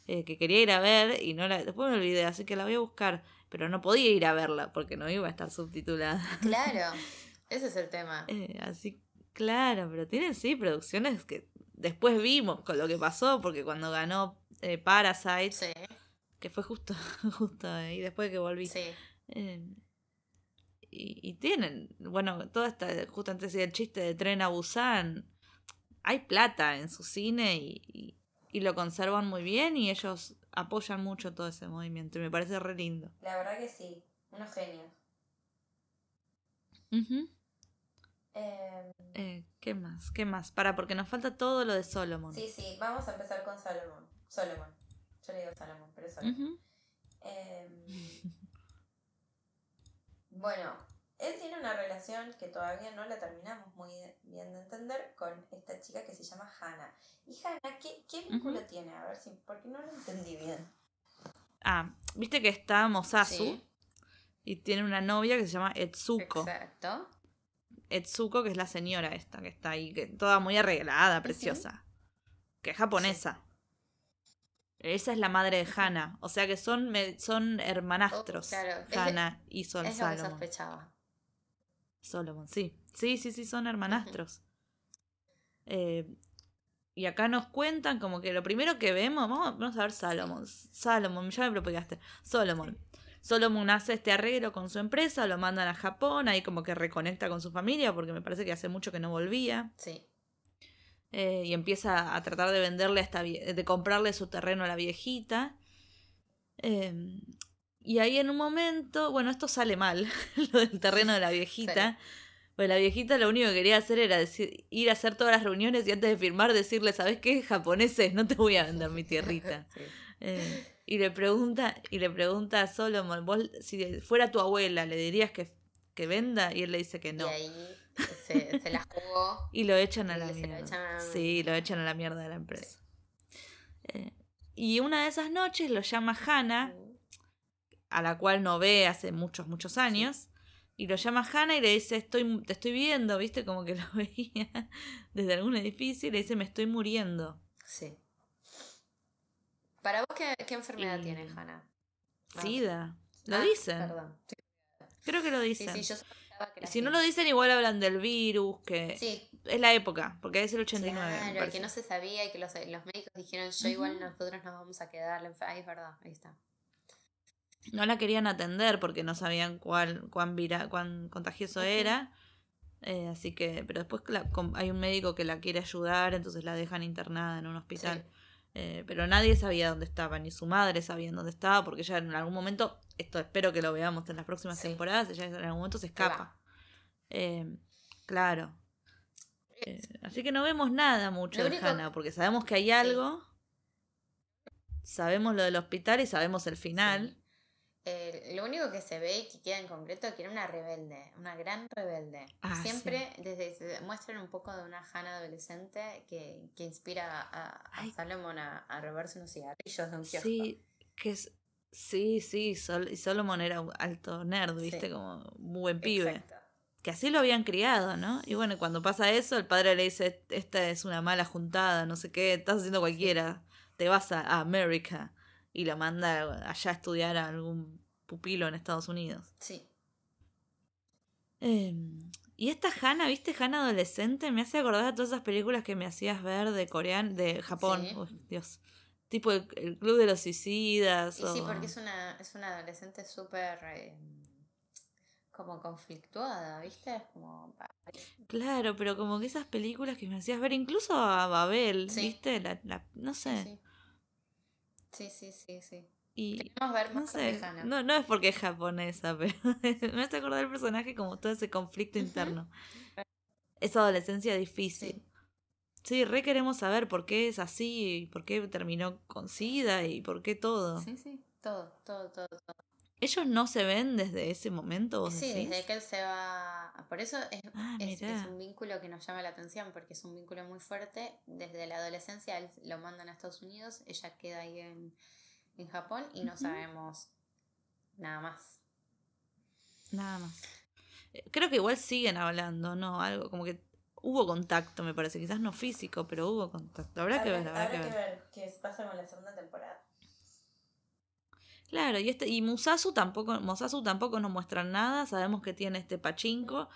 eh, que quería ir a ver y no la... Después me olvidé, así que la voy a buscar, pero no podía ir a verla porque no iba a estar subtitulada. Claro, ese es el tema. Eh, así, claro, pero tienen sí producciones que después vimos con lo que pasó, porque cuando ganó Parasite, que fue justo, justo ahí después que volví. Sí y, tienen, bueno, toda esta, justo antes decía el chiste de tren a Busan, hay plata en su cine y, y, lo conservan muy bien y ellos apoyan mucho todo ese movimiento y me parece re lindo. La verdad que sí, unos genios. Eh, ¿Qué más? ¿Qué más? Para, porque nos falta todo lo de Solomon. Sí, sí, vamos a empezar con Solomon. Solomon. Yo le digo Solomon, pero es Solomon. Bueno, él tiene una relación que todavía no la terminamos muy bien de entender con esta chica que se llama Hannah. ¿Y Hannah qué, qué vínculo tiene? A ver si, porque no lo entendí bien. Ah, viste que está Mosasu y tiene una novia que se llama Etsuko. Exacto. Etsuko, que es la señora esta, que está ahí, que toda muy arreglada, preciosa. Que es japonesa. Esa es la madre de Hannah. O sea que son, son hermanastros. Oh, Hannah y Sol es Salomon. sospechaba. Solomon, sí. Sí, sí, sí, son hermanastros. Eh, y acá nos cuentan como que lo primero que vemos, vamos, a ver Salomon. Salomon, ya me propagaste. Solomon. Solomon hace este arreglo con su empresa, lo mandan a Japón, ahí como que reconecta con su familia, porque me parece que hace mucho que no volvía. Sí. Eh, y empieza a tratar de venderle esta de comprarle su terreno a la viejita. Em, y ahí en un momento, bueno, esto sale mal, lo del terreno de la viejita. Pues la viejita lo único que quería hacer era decir, ir a hacer todas las reuniones y antes de firmar decirle, ¿sabes qué? Japoneses, no te voy a vender mi tierrita. Eh, y le pregunta, y le pregunta a Solomon, vos si fuera tu abuela, ¿le dirías que, que venda? Y él le dice que no. Y ahí se, se la jugó. y lo echan a la mierda. Sí, lo echan a la mierda de la empresa. Eh, y una de esas noches lo llama Hannah, a la cual no ve hace muchos, muchos años. Y lo llama Hannah y le dice, estoy, te estoy viendo, ¿viste? Como que lo veía desde algún edificio y le dice, me estoy muriendo. Sí. ¿Para vos qué, enfermedad tiene Hannah? Sida. ¿Lo ah, dicen? Perdón. Creo que lo dicen. Sí, sí, yo si no lo dicen, igual hablan del virus, que sí. es la época, porque es el 89. Claro, que no se sabía y que los, médicos dijeron, yo igual nosotros nos vamos a quedar. Ahí es verdad, ahí está no la querían atender porque no sabían cuál, cuán, vira, cuán contagioso era. Eh, así que, pero después hay un médico que la quiere ayudar, entonces la dejan internada en un hospital. Eh, pero nadie sabía dónde estaba, ni su madre sabía dónde estaba, porque ella en algún momento, esto espero que lo veamos en las próximas temporadas, ella en algún momento se escapa. Eh, claro. así que no vemos nada mucho de Hannah, porque sabemos que hay algo, sabemos lo del hospital y sabemos el final. Eh, lo único que se ve y que queda en concreto es que era una rebelde, una gran rebelde. Ah, Siempre desde muestran un poco de una Hannah adolescente que, que inspira a, a Salomon a, a, robarse unos cigarrillos de un kiosco. Sí, que es, sí, sí, Sol, y Solomon era un alto nerd, viste, como un buen pibe. Que así lo habían criado, ¿no? Y bueno, cuando pasa eso, el padre le dice, esta es una mala juntada, no sé qué, estás haciendo cualquiera, te vas a, a América y la manda allá a estudiar a algún pupilo en Estados Unidos. Sí. Em, y esta Hannah, ¿viste? Hannah adolescente me hace acordar a todas esas películas que me hacías ver de de Japón. Dios. Tipo el, Club de los Suicidas. Y sí, porque es una, es una adolescente súper em, como conflictuada, ¿viste? Como... Claro, pero como que esas películas que me hacías ver, incluso a Babel, ¿viste? La, la, no sé. Sí, sí, sí, sí. Y ver no sé, no, no es porque es japonesa, pero me hace acordar el personaje como todo ese conflicto interno. Esa adolescencia difícil. Sí. re queremos saber por qué es así, por qué terminó con SIDA y por qué todo. Sí, sí, todo, todo, todo, todo. ¿Ellos no se ven desde ese momento? sí, desde que él se va. Por eso ah, es, es, un vínculo que nos llama la atención, porque es un vínculo muy fuerte. Desde la adolescencia él lo mandan a Estados Unidos, ella queda ahí en, en Japón y no sabemos nada más. Nada más. Eh, creo que igual siguen hablando, ¿no? Algo como que hubo contacto, me parece. Quizás no físico, pero hubo contacto. Habrá, que ver, habrá, que, ver. qué pasa con la segunda temporada. Claro, y este, y Musasu tampoco, Musasu tampoco nos muestra nada, sabemos que tiene este pachinko.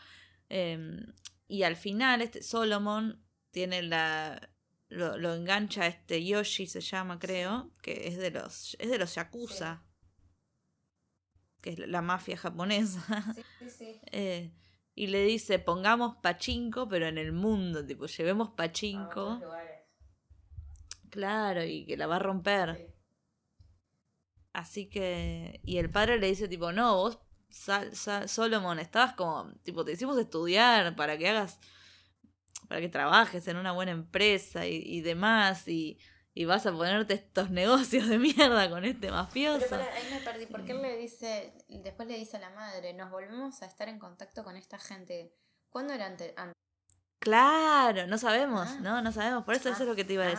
Em, y al final, este Solomon tiene la, lo, engancha este Yoshi, se llama, creo, que es de los, es de los Yakuza. Que es la mafia japonesa. Eh, y le dice, pongamos pachinko, pero en el mundo, tipo, llevemos pachinko. Claro, y que la va a romper. Así que. Y el padre le dice, tipo, no, vos, Solomon, estabas como. Tipo, te hicimos estudiar para que hagas para que trabajes en una buena empresa y, demás, y, vas a ponerte estos negocios de mierda con este mafioso. Pero ahí me perdí, porque él le dice, después le dice a la madre, nos volvemos a estar en contacto con esta gente. ¿Cuándo era antes? Claro, no sabemos, ah. ¿no? No sabemos, por eso eso es lo que te iba a ah.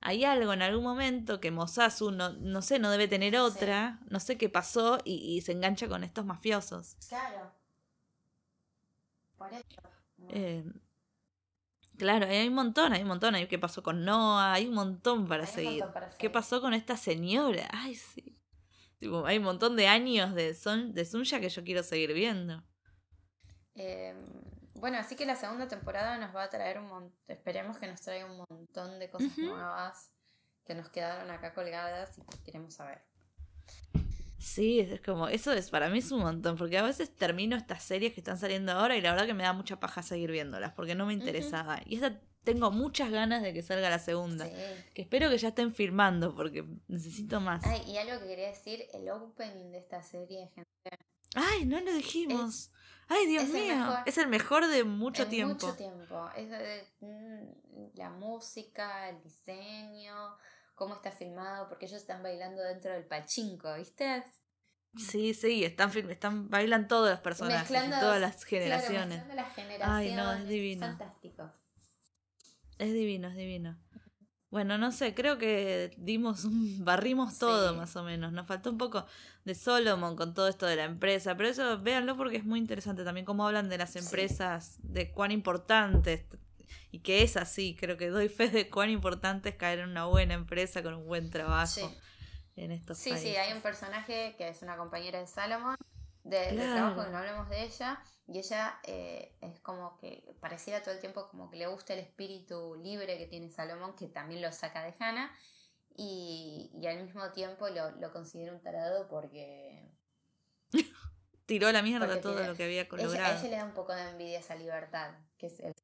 Hay algo en algún momento que Mosasu, no, no sé, no debe tener otra, no sé qué pasó y, se engancha con estos mafiosos. Claro. Por eso. Eh, Claro, hay un montón, hay un montón. Hay qué pasó con Noah, hay un montón para, seguir. ¿Qué pasó con esta señora? Ay, sí. hay un montón de años de, son, de Sunya que yo quiero seguir viendo. Em, Bueno, así que la segunda temporada nos va a traer un montón, esperemos que nos traiga un montón de cosas nuevas que nos quedaron acá colgadas y que queremos saber. Sí, es como, eso es, para mí es un montón, porque a veces termino estas series que están saliendo ahora y la verdad que me da mucha paja seguir viéndolas, porque no me interesaba. Y esta tengo muchas ganas de que salga la segunda. Que espero que ya estén filmando, porque necesito más. Ay, y algo que quería decir, el opening de esta serie, gente. Ay, no lo dijimos. Ay, Dios mío. es el mejor de mucho tiempo. Mucho tiempo. Es mm, la música, el diseño cómo está filmado, porque ellos están bailando dentro del pachinko, ¿viste? Sí, sí, están, están bailan todos los personajes, todas las generaciones. las generaciones. Ay, no, es divino. Fantástico. Es divino, es divino. Bueno, no sé, creo que dimos un, barrimos todo más o menos. Nos faltó un poco de Solomon con todo esto de la empresa, pero eso véanlo porque es muy interesante también cómo hablan de las empresas, de cuán importantes y que es así. Creo que doy fe de cuán importante es caer en una buena empresa con un buen trabajo en estos sí, Sí, hay un personaje que es una compañera de Salomon, de, trabajo, que no hablemos de ella, y ella eh, es como que pareciera todo el tiempo como que le gusta el espíritu libre que tiene Salomón, que también lo saca de Hannah, y, al mismo tiempo lo, lo considera un tarado porque... Tiró la mierda todo lo que había logrado. a ella le da un poco de envidia esa libertad, que es el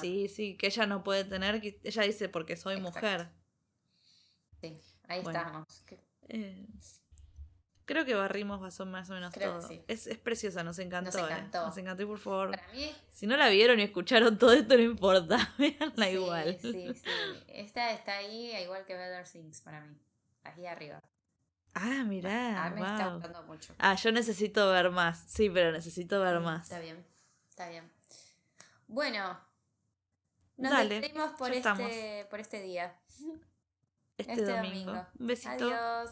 Sí, sí, que ella no puede tener, que ella dice porque soy mujer. Sí, ahí estamos. Eh, creo que barrimos más o menos todo. Es, es, preciosa, nos encantó. Nos ¿eh? encantó. Nos encantó y por favor. Si no la vieron y escucharon todo esto, no importa. Veanla igual. Sí, sí. Esta está ahí, igual que Better Things para mí. Ahí arriba. Ah, mirá. Ah, me está gustando mucho. Ah, yo necesito ver más. Sí, pero necesito ver más. Está bien, está bien. Bueno, nos despedimos por este, por este día. Este, este domingo. Un besito. Adiós.